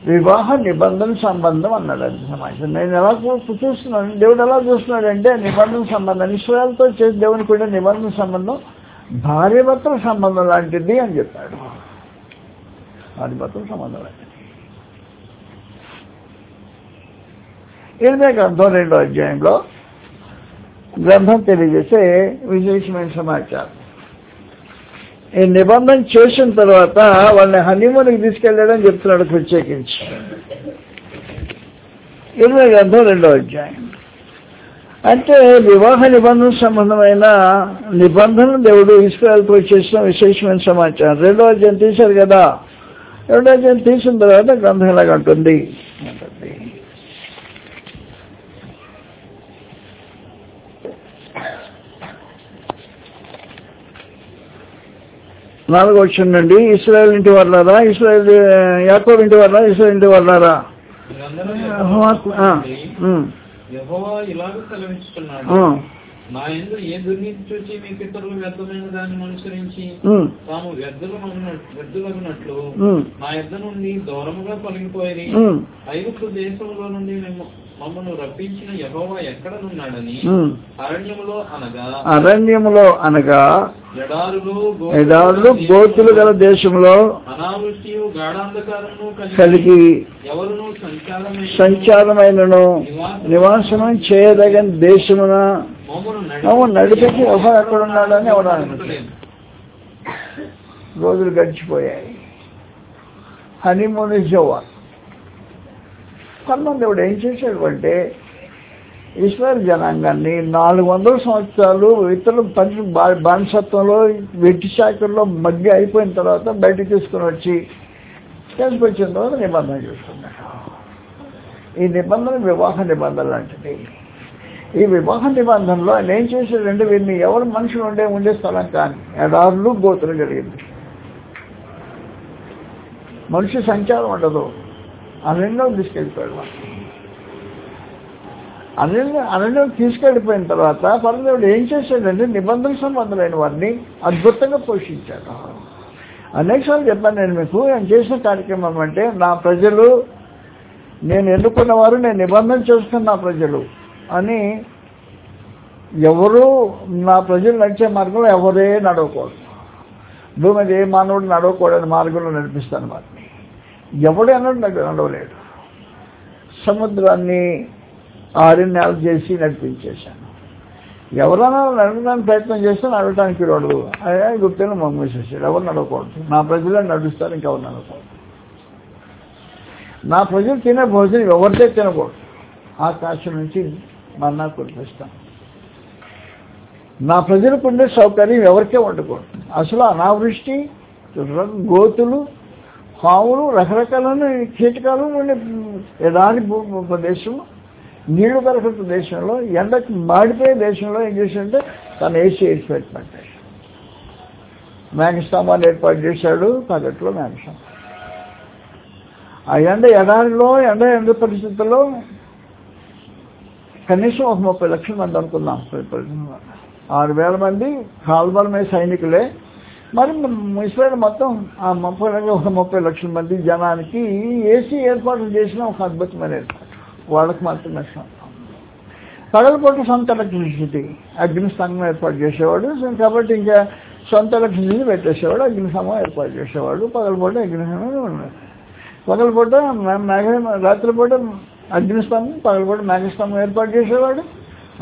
వివాహ నిబంధన సంబంధం అన్నాడు అది సమాజం. నేను ఎలా చూస్తున్నాను? దేవుడు ఎలా చూస్తున్నాడు అంటే నిబంధన సంబంధం. ఇస్రాయల్తో చేసి దేవునికి ఉండే నిబంధన సంబంధం భార్యభర్తల సంబంధం లాంటిది అని చెప్పాడు. భార్యభర్తల సంబంధం లాంటిది. ఇరవై గ్రంథం రెండో అధ్యాయంలో గ్రంథం తెలియజేసే విశేషమైన సమాచారం. ఈ నిబంధన చేసిన తర్వాత వాళ్ళని హనీమూన్కి తీసుకెళ్ళాడని చెప్తున్నాడు ప్రత్యేకించి. ఇరవై గ్రంథం రెండో అధ్యాయం. అంటే వివాహ నిబంధన సంబంధమైన నిబంధన దేవుడు ఇస్రాయల్తో చేసిన విశేషమైన సమాచారం. రెండో అధ్యాయం తీశారు కదా. రెండో అధ్యాయం తీసిన తర్వాత గ్రంథం ఎలాగంటుంది ఉంటుంది? నాలుగో వచ్చిందండి ఇస్రాయల్ ఇంటి వాళ్ళారా? ఇస్రాయల్ యాకోబ్ ఇంటి వాళ్ళ ఇస్రాయల్ ఇంటి వాళ్ళారా? నా ఎందు ఏ దుర్నీతి చూచి మీ పితరులు వ్యర్థమైన దాన్ని అనుసరించి తాము వ్యర్థులగునట్లు నా నుండి దూరముగా పలిగిపోయి ఉమ్, ఐగుప్తు దేశంలో నుండి మేము మమ్మల్ని రప్పించిన యెహోవా ఎక్కడనున్నాడని. అరణ్యములో అనగా అరణ్యములో అనగా ఎడారులు గోతులు గల దేశంలో అనావృష్టియు గాఢాంధకారము కలిగి ఎవరును సంచారమైన సంచారమైనను నివాసనం చేయదగని దేశమున మమ్మను నడిపించి ఎవరు ఎక్కడున్నాడని ఎవరు రోజులు గడిచిపోయాయి. హనీమూన్ జోవా. కర్ణం దేవుడు ఏం చేశాడు అంటే ఈశ్వర జనాంగాన్ని నాలుగు వందల సంవత్సరాలు ఇతరులు పంచ బానిసత్వంలో వెట్టి శాఖల్లో మగ్గి అయిపోయిన తర్వాత బయటకు తీసుకుని వచ్చి తీసుకొచ్చిన తర్వాత నిబంధన చేసుకున్నాడు. ఈ నిబంధన వివాహ నిబంధన లాంటిది. ఈ వివాహ నిబంధనలో ఆయన ఏం చేశాడంటే వీరిని ఎవరు మనుషులు ఉండే ఉండే స్థలం కానీ ఎడార్లు గోతులు కలిగింది మనిషి సంచారం ఉండదు. అరణ్యం తీసుకెళ్ళిపోయాడు వాడు. అరణ్యం అరణ్యం తీసుకెళ్ళిపోయిన తర్వాత పరమదేవుడు ఏం చేశాడంటే నిబంధన సంబంధమైన వారిని అద్భుతంగా పోషించాడు. అనేకసార్లు చెప్పాను నేను మీకు నేను చేసిన కార్యక్రమం అంటే నా ప్రజలు నేను ఎన్నుకున్నవారు నేను నిబంధన చేసుకున్న నా ప్రజలు అని ఎవరు నా ప్రజలు నడిచే మార్గంలో ఎవరే నడవకూడదు. భూమి మీద ఏ మానవుడు నడవకూడని మార్గంలో నడిపిస్తాను వారిని. ఎవడైనా నడవలేడు. సముద్రాన్ని ఆరిన్యాలు చేసి నడిపించేశాను. ఎవరైనా నడవడానికి ప్రయత్నం చేస్తే నడవటానికి రోడ్డు అయ్యా గుప్తను మమ్మేసేసాడు. ఎవరు నడవకూడదు? నా ప్రజలు నడుస్తారు ఇంకెవరు నడవకూడదు. నా ప్రజలు తినే భోజనం ఎవరితే తినకూడదు. ఆకాశం నుంచి మన్నా కురిపిస్తాను నా ప్రజలకు ఉండే సౌకర్యం ఎవరికే ఉండకూడదు. అసలు అనావృష్టి గోతులు పాములు రకరకాలైన కీటకాలు ఉండే ఎడారి ప్రదేశం. నీళ్ళు దొరకని ప్రదేశంలో ఎండకి మాడిపోయే దేశంలో ఏం చేసిందంటే తను ఏసీ ఏసి పెట్టినట్టాడు మేఘస్తంభాన్ని ఏర్పాటు చేశాడు పగట్లో మేఘస్తంభం ఆ ఎండ ఎడారిలో ఎండ ఎండ పరిస్థితుల్లో కనీసం ఒక ముప్పై లక్షల మంది అనుకుందాం. ఆరు వేల మంది కాల్బలమే సైనికులే. మరి ఇస్రాయల్ మొత్తం ఆ ముప్పై ఒక ముప్పై లక్షల మంది జనానికి ఏసీ ఏర్పాట్లు చేసిన ఒక అద్భుతమైన ఏర్పాటు వాళ్ళకి మాత్రమే పగలపూట సొంత ఎలక్ట్రిసిటీ అగ్నిస్తంభం ఏర్పాటు చేసేవాడు కాబట్టి ఇంకా సొంత ఎలక్ట్రిసిటీ పెట్టేసేవాడు అగ్నిస్తంభం ఏర్పాటు చేసేవాడు పగలపూట అగ్నిస్తంభం ఉన్నాడు పగలపూట మేఘ రాత్రిపూట అగ్నిస్తంభం పగలపూట మేఘస్తంభం ఏర్పాటు చేసేవాడు.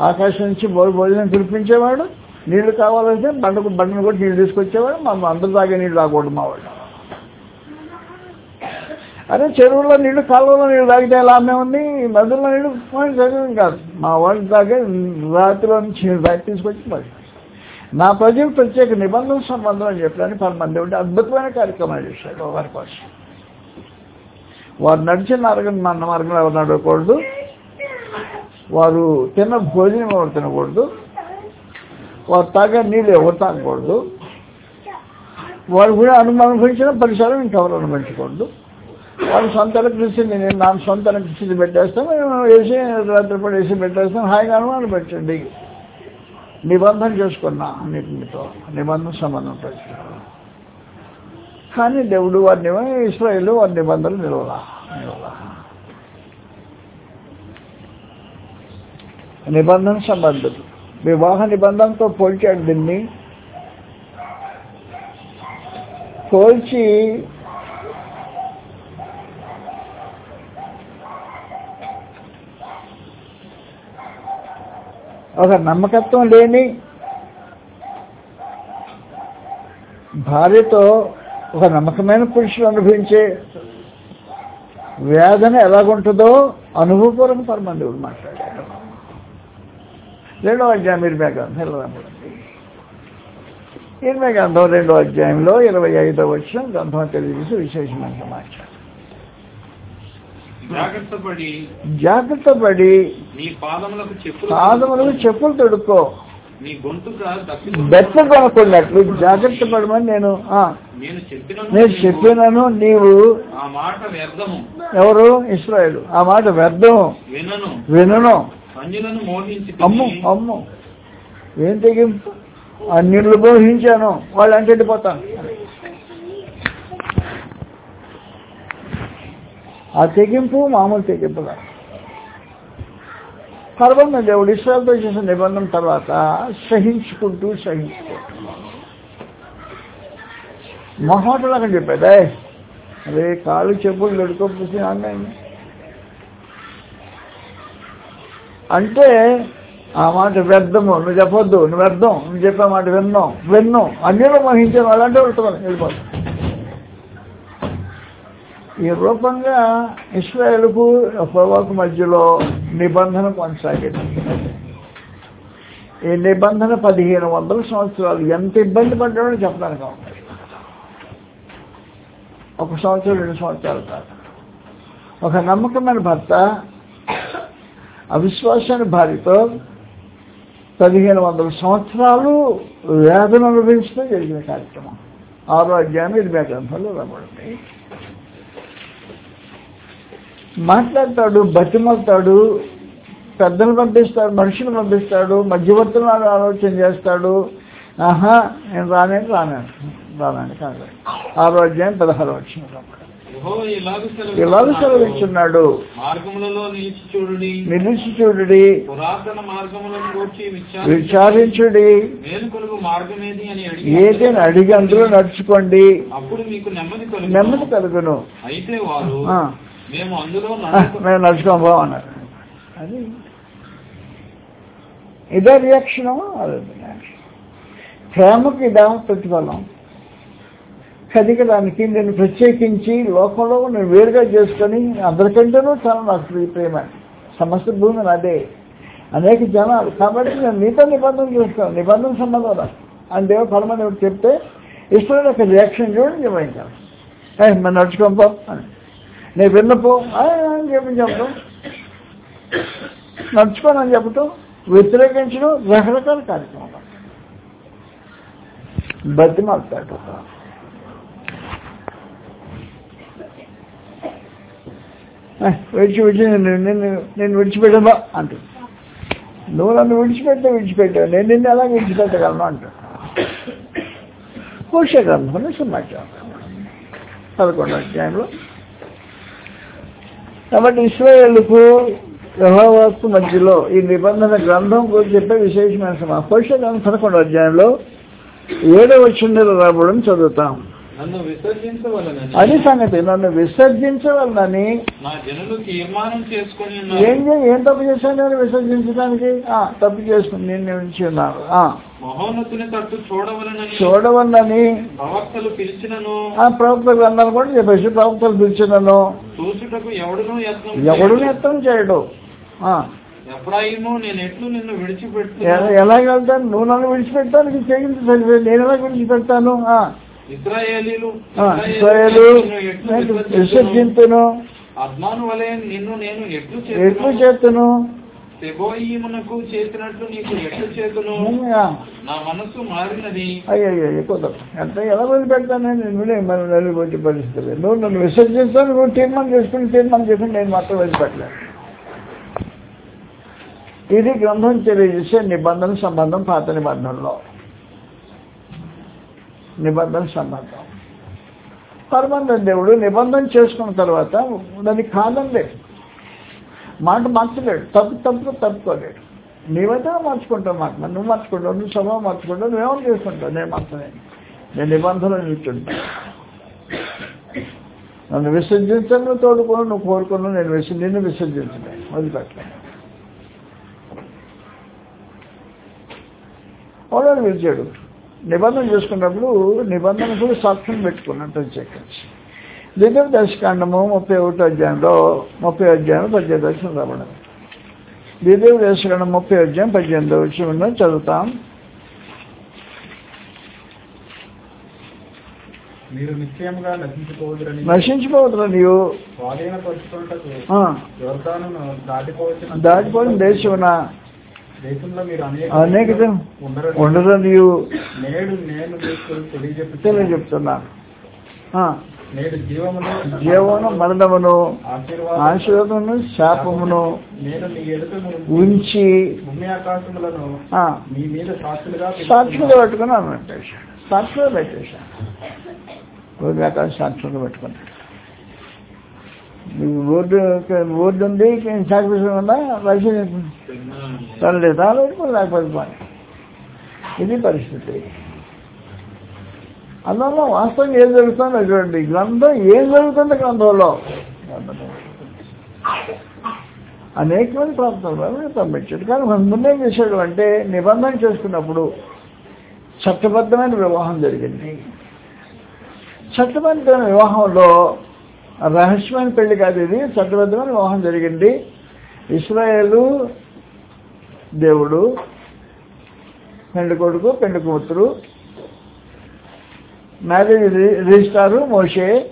ఆకాశం నుంచి భోజనం కురిపించేవాడు. నీళ్ళు కావాలంటే బండకు బండను కూడా నీళ్ళు తీసుకొచ్చేవాడు మా అందరు తాగే నీళ్ళు తాగకూడదు మా వాళ్ళు అదే చెరువులో నీళ్ళు కాలువలో నీళ్ళు తాగితే ఎలా అమ్మే ఉంది? నదుల్లో నీళ్ళు మనకి కాదు. మా వాళ్ళు తాగే రాత్రిలో నుంచి నీళ్ళు తాగి తీసుకొచ్చి మరి నా ప్రజలు ప్రత్యేక నిబంధన సంబంధం అని చెప్పడానికి మంది ఉంటే అద్భుతమైన కార్యక్రమాలు చేశారు వారి కోసం. వారు నడిచిన మార్గం మన మార్గంలో ఎవరు నడవకూడదు. వారు తిన్న భోజనం ఎవరు తినకూడదు. వారు తాగే నీళ్ళు ఎవరు తాగకూడదు. వారు కూడా అనుమానం పెంచిన పరిసరం ఇంకెవరు అనుమతించకూడదు వారు సొంత ఎలక్ట్రిసిటీ నేను నా సొంత ఎలక్ట్రిసిటీ పెట్టేస్తాను మేము వేసి రాత్రిపూట వేసి పెట్టేస్తాం హాయిగా అనుమానం పెట్టండి. నిబంధన చేసుకున్నా అన్నిటితో నిబంధన సంబంధం పెట్టుకున్నా. కానీ దేవుడు వారిని ఇస్రాయిల్ వారి నిబంధనలు నిలవలా నిలవలా. నిబంధన సంబంధులు. వివాహ నిబంధనతో పోల్చాడు దీన్ని. పోల్చి ఒక నమ్మకత్వం లేని భార్యతో ఒక నమ్మకమైన పురుషుడు అనుభవించే వేదన ఎలాగుంటుందో అనుభవపూర్వక పరమందుడు మాట్లాడారు. రెండో అధ్యాయం ఇరవై గ్రంథం వెళ్ళదాము ఇరవై గ్రంథం రెండో అధ్యాయంలో ఇరవై ఐదో వచ్చిన గ్రంథం తెలియజేసి విశేషమైన మాట్లాడు జాగ్రత్త పడి పాదములకు చెప్పులు తొడుక్కో. బెత్త కొనుక్కున్నట్లు జాగ్రత్త పడమని నేను ఆ, నేను చెప్పిన నేను చెప్పినాను నీవు. ఎవరు? ఇస్రాయేల్. ఆ మాట వ్యర్థం వినను. అమ్ము అమ్ము. ఏం తెగింపు? అన్నిళ్ళు బోహించాను వాళ్ళు అంటే వెళ్ళిపోతాను ఆ తెగింపు మామూలు తెగింపు కాదు దేవుడు ఇస్రాయల్తో చేసిన నిబంధన తర్వాత సహించుకుంటూ సహించుకుంటూ మొహాటలాగా చెప్పాడే అదే కాళ్ళు చెప్పులు దొడుకోకపోతే అన్నాయి అంటే ఆ మాట వ్యర్థము. నువ్వు చెప్పొద్దు నువ్వు వ్యర్థం. నువ్వు చెప్పే మాట విన్నాం విన్నాం. అన్నిలో మహించాను అలాంటి వెళ్తున్నాను వెళ్ళిపోతాం ఈ రూపంగా ఇస్రాయేల్కు ప్రభాకు మధ్యలో నిబంధన కొనసాగింది. ఈ నిబంధన పదిహేను వందల సంవత్సరాలు ఎంత ఇబ్బంది పడ్డాడో చెప్పడానికి ఒక సంవత్సరం రెండు సంవత్సరాలు కాదు. ఒక నమ్మకమైన భర్త అవిశ్వాసాన్ని భార్యతో పదిహేను వందల సంవత్సరాలు వేదన అనుభవించడం జరిగిన కార్యక్రమం. ఆరో అధ్యాయం ఇరవై గ్రంథంలో రాబడింది మాట్లాడతాడు బతిమలుతాడు పెద్దలు పంపిస్తాడు మనుషులు పంపిస్తాడు మధ్యవర్తులను ఆలోచన చేస్తాడు. ఆహా నేను రానే రానే రానండి కాదు ఆరో అధ్యాయం పదహారు వచ్చిన ఇలాగు ఇలాగ సెలవిస్తున్నాడు. సెలవిస్తున్నాడు? మార్గములలో నిలిచి చూడుడి నిలిచి చూడుడి పురాతన మార్గములను గూర్చి విచారించి విచారించుడి. మేలుకొలుగు మార్గమేది అని అడిగి ఏదైనా అడిగి అందులో నడుచుకోండి. అప్పుడు మీకు నెమ్మది కలుగును. నెమ్మది కలుగును. అయితే వారు మేము అందులో మేము నడుచుకోం అన్నారు అది ఇదే రియాక్షన్ ప్రేమకి ఇదా ప్రతిఫలం. కదికడానికి నేను ప్రత్యేకించి లోకంలో నేను వేరుగా చేసుకొని అందరికంటేనూ చాలా నాకు ప్రియ ప్రేమ సమస్త భూమి నాదే. అనేక జనాలు. కాబట్టి నేను నీతో నిబంధన చేస్తాను. నిబంధన సంబంధం నాకు అని దేవ పరమదేవుడు చెప్తే ఇష్టమైన ఒక రియాక్షన్ చూడండి చెప్పాను ఏ మనం నడుచుకోం పో. అని. నేను విన్నపో అని చెప్పి నడుచుకోనని చెప్పటం వ్యతిరేకించడం రకరకాల కార్యక్రమాలు. బతిమాలుతాడు ఏ, విడిచి విడిచి నేను నిన్ను నేను విడిచిపెట్టమా? అంటు నువ్వు నన్ను విడిచిపెట్టే విడిచిపెట్టావు. నేను నిన్ను ఎలా విడిచిపెట్టగలను? అంటాడు పోషగ్రంథంలో సమాచారం పదకొండు అధ్యాయంలో. కాబట్టి ఇస్రాయేళ్ళకు యహోవాకు మధ్యలో ఈ నిబంధన గ్రంథం గురించి చెప్పే విశేషమైన సమాచారం పోషగ్రంథం పదకొండు అధ్యాయంలో ఏడవ వచ్చిండలో రాబడం చదువుతాం. నన్ను విసర్జించవలనని. అది సంగతి నన్ను విసర్జించవాలని నా జనులు తీర్మానం చేసుకొని ఏం ఏం తప్పు చేశాను నేను విసర్జించడానికి? ఆ, తప్పు చేసుకుని నేను నిలిచి ఉన్నాను. ఆ, మహోన్నతుని తట్టు చూడవలనని. ప్రవక్తలు పిలిచినను. ఆ ప్రవక్త గ్రంథాలు కూడా చెప్పేసి ప్రవక్తలు పిలిచినను. చూసుటకు ఎవడునూ యత్నం ఎవడు చేయడు. ఎలా వెళ్తాను? నువ్వు నన్ను విడిచిపెట్టానికి చేయించి సరిపోయి నేను ఎలా విడిచిపెడతాను? ఇస్రాయేలు విసర్జింతును? అద్మాను వలె నిన్ను నేను ఎట్లు ఎట్లు చేతును? చేతును? సెబోయిమునకు చేసినట్లు నీకు ఎట్లు చేతును? నా మనస్సు మారినది. అయ్యో ఎంత ఎలా వదిలిపెడతాను నేను? వినే మనం వెళ్ళిపోతే పరిస్థితి. లేదు. నువ్వు నన్ను విసర్జిస్తాను? నువ్వు తీర్మానం చేసుకుని తీర్మానం చేసుకుని నేను మాత్రం వదిలిపెట్టలేదు ఇది గ్రంథం తెలియజేసే నిబంధన సంబంధం పాత నిబంధనలో. నిబంధన సంబంధం. పరమానంద దేవుడు నిబంధన చేసుకున్న తర్వాత దాన్ని కాదండి మాట మార్చలేడు. తప్పు తప్పు తప్పుకోలేడు. నీవైతే మార్చుకుంటావు మాట. నువ్వు మార్చుకుంటావు నువ్వు సభ మార్చుకుంటావు నువ్వేమో చేసుకుంటావు? నేను మార్చలేను. నేను నిబంధనలు నిల్చుంటా నన్ను విసర్జించను నువ్వు తోడుకోను నువ్వు కోరుకోను నేను విస నిన్ను విసర్జించలేను. వదిలిపెట్టలేను. వాడు విడిచాడు నిబంధన చేసుకున్నప్పుడు నిబంధన కూడా సాక్ష్యం పెట్టుకున్నట్టు ప్రత్యేకించి దివ్య దశకాండము ముప్పై ఒకటో అధ్యాయంలో ముప్పై అధ్యాయం పద్దెనిమిది వచ్చిన రాబడింది దివ్య దశకాండం ముప్పై అధ్యాయం పద్దెనిమిది వచ్చిన చదువుతాం. మీరు నిశ్చయముగా నశించుకోవద్దని నశించిపోతున్నా నీవు యోర్దానును దాటిపోవచ్చిన దాటిపోయిన దేశమున అనేక అనేక ఉండరని ఉండదు నీవు నేడు నేను మీకు తెలియజెప్పు తెలియజెప్తున్నా. ఆ, నేడు జీవమును జీవమును మరణమును ఆశీర్వాదం ఆశీర్వాదమును శాపమును నేను నీ ఉంచి భూమి ఆకాశములను మీ మీద సాక్షులుగా సాక్షులుగా పెట్టుకున్నాను. సాక్షులుగా పెట్టేశాను భూమి ఆకాశం సాక్షులుగా పెట్టుకున్నాడు. బోర్డు బోర్డు ఉంది? సాక్షి ఉందా లైసెన్స్ తల్లి తాను లేకపోతే ఇది పరిస్థితి. అందువల్ల వాస్తవం ఏం జరుగుతుందో చూడండి. గ్రంథం ఏం జరుగుతుంది గ్రంథంలో. అనేక మంది ప్రాంతాల్లో పంపించాడు కానీ మన ముందేం చేశాడు అంటే నిబంధన చేసుకున్నప్పుడు చట్టబద్ధమైన వివాహం జరిగింది. చట్టబద్ధమైన వివాహంలో రహస్యమైన పెళ్ళి కాదు ఇది చట్టబద్ధమైన వివాహం జరిగింది. ఇస్రాయేలు దేవుడు పెండు కొడుకు పెండు కూతురు మ్యారేజ్ రి- రిజిస్టారు మోషే.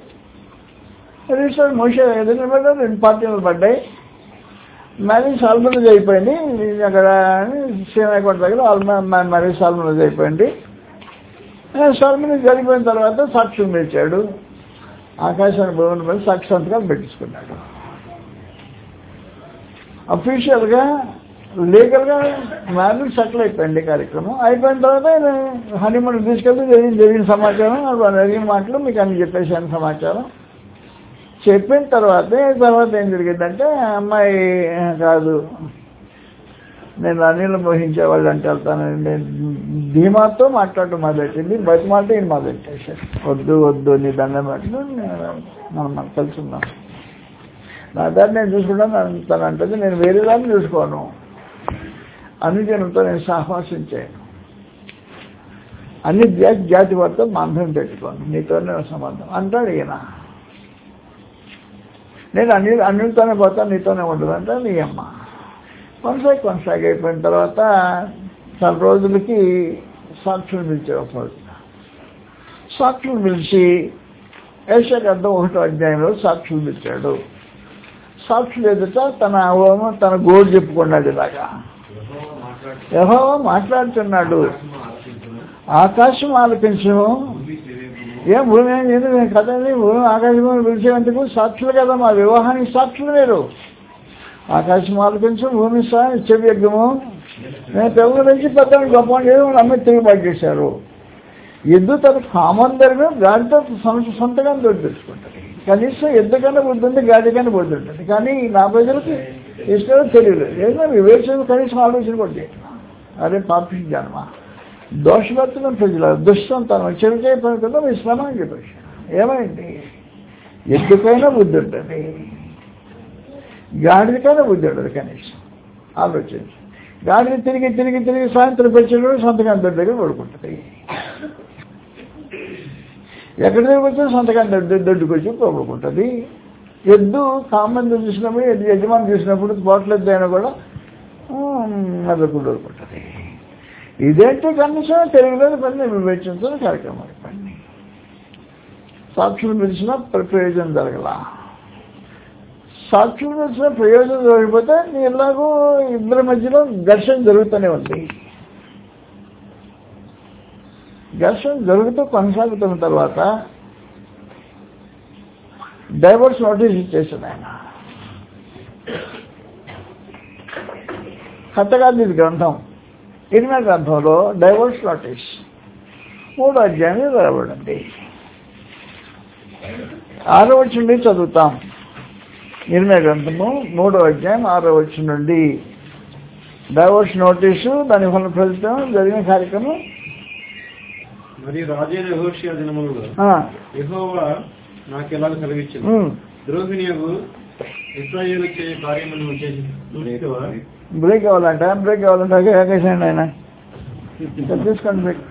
రిజిస్టార్ మోషే ఎదురు పడ్డా రెండు పార్టీలు పడ్డాయి. మ్యారేజ్ సాల్మనేజ్ అయిపోయింది. అక్కడ శ్రీనాయకొండ దగ్గర ఆల్మ- మ్యారేజ్ సాల్మనేజ్ అయిపోయింది. సాల్మనేజ్ జరిగిపోయిన తర్వాత సాక్షులు పిలిచాడు. ఆకాశాన్ని భూమిని పడి సాక్షి సంతకాలు పెట్టించుకున్నాడు. అఫీషియల్గా లీగల్గా మ్యారేజ్ సెటిల్ అయిపోయింది కార్యక్రమం. అయిపోయిన తర్వాత ఆయన హనీమూన్ తీసుకెళ్తే జరిగిన జరిగిన సమాచారం జరిగిన మాటలు మీకు అన్ని చెప్పేసాను సమాచారం. చెప్పిన తర్వాతే తర్వాత ఏం జరిగిందంటే అమ్మాయి కాదు నేను అనిల్ మోహించే వాళ్ళు అంటే వెళ్తానండి ధీమాతో మాట్లాడటం మొదలెట్టింది. బయట మాట ఈయన మొదలెట్టేశారు వద్దు వద్దు నీ దండం పెట్టడం మనం మనం కలుసుకుందాం. నా దాన్ని నేను చూసుకుంటాను తను అంటది నేను వేరే దాన్ని చూసుకోను. అన్ని జనంతో నేను సహవాసించాను అన్ని జాతి జాతి వారితో బంధం పెట్టుకోను. నీతోనే సంబంధం. అంటాడు ఈయన. నేను అన్ని అన్నిటితోనే పోతాను నీతోనే ఉండదు అంటే నీ అమ్మ కొనసాగి కొనసాగి అయిపోయిన తర్వాత చాలా రోజులకి సాక్షులు పిలిచారు సాక్షులు పిలిచి ఏషగడ్డం ఒకటో అధ్యాయంలో సాక్షులు పిలిచాడు. సాక్షులు ఎదుట తన అవమ తన గోడు చెప్పుకున్నాడు ఇలాగా. యహో మాట్లాడుతున్నాడు. ఆకాశం ఆలకించము ఏం భూమి ఏం లేదు నేను కథ భూమి ఆకాశం పిలిచేందుకు సాక్షులు కదా మా వివాహానికి సాక్షులు మీరు. ఆకాశం ఆలకించు భూమి సా చెవి నేను తెలుగు నుంచి పెద్ద గొప్ప చేసి తిరిగి తిరుగుబాటు ఎద్దు తన కామన్ దగ్గర గాడితో సొంతగా దొడ్డు కనీసం ఎద్దు కన్నా బుద్ధి ఉంది గాడి కన్నా బుద్ధి ఉంటుంది. కానీ నా ప్రజలకు ఇష్టం తెలియలేదు ఏదో వివేచన కనీసం ఆలోచన కూడా చేయట్లా. అరే పాపి జన్మ. దోషభర్తన ప్రజల దుష్టంతనం. చెవికే పని కదా మీ శ్రమ అని చెప్పేసి. ఏమైంది? ఎద్దుకైనా బుద్ధి ఉంటుంది. గాడిదకైనా బుద్ధి ఉండదు కనీసం. ఆలోచించి. గాడిద తిరిగి తిరిగి తిరిగి సాయంత్రం పెంచడం సంతకం దగ్గర పడుకుంటుంది. ఎక్కడి దగ్గర సంతకం సంతకాంత దొడ్డుకు వచ్చి పడుకుంటుంది. ఎద్దు కామంది చూసినప్పుడు ఎద్దు యజమాని చూసినప్పుడు పోట్లెద్దు అయినా కూడా మెదకు పడుకుంటుంది. ఇదేంటి కనీసం తెలుగులో పని వివేచించిన కార్యక్రమం పని. సాక్షులు పిలిచినా ప్రయోజనం జరగలా. సాక్షులు వచ్చిన ప్రయోజనం జరిగిపోతే ఎలాగో ఇద్దరి మధ్యలో ఘర్షణ జరుగుతూనే ఉంది. ఘర్షణ జరుగుతూ కొనసాగుతున్న తర్వాత డైవర్స్ నోటీస్ ఇచ్చేసాడు ఆయన. కథగాది గ్రంథం. ఇరిమ గ్రంథంలో డైవర్స్ నోటీస్. మూడు అధ్యాయం రాబడింది ఆరో వచ్చి చదువుతాం. ఇరిమే గ్రంథము మూడో అధ్యాయం ఆరో వచ్చి నుండి. డైవర్స్ నోటీసు దాని వల్ల ఫలితం జరిగిన కార్యక్రమం? మరి రాజైన యెహోషువ దినములలో యెహోవా నాకు ఎలాగ సెలవిచ్చింది ఉమ్, ద్రోహిణియగు ఇస్రాయేలు చే కార్యములను బ్రేక్ కావాలంట బ్రేక్ కావాలంటే ఆకాశండి ఆయన. తీసుకోండి బ్రేక్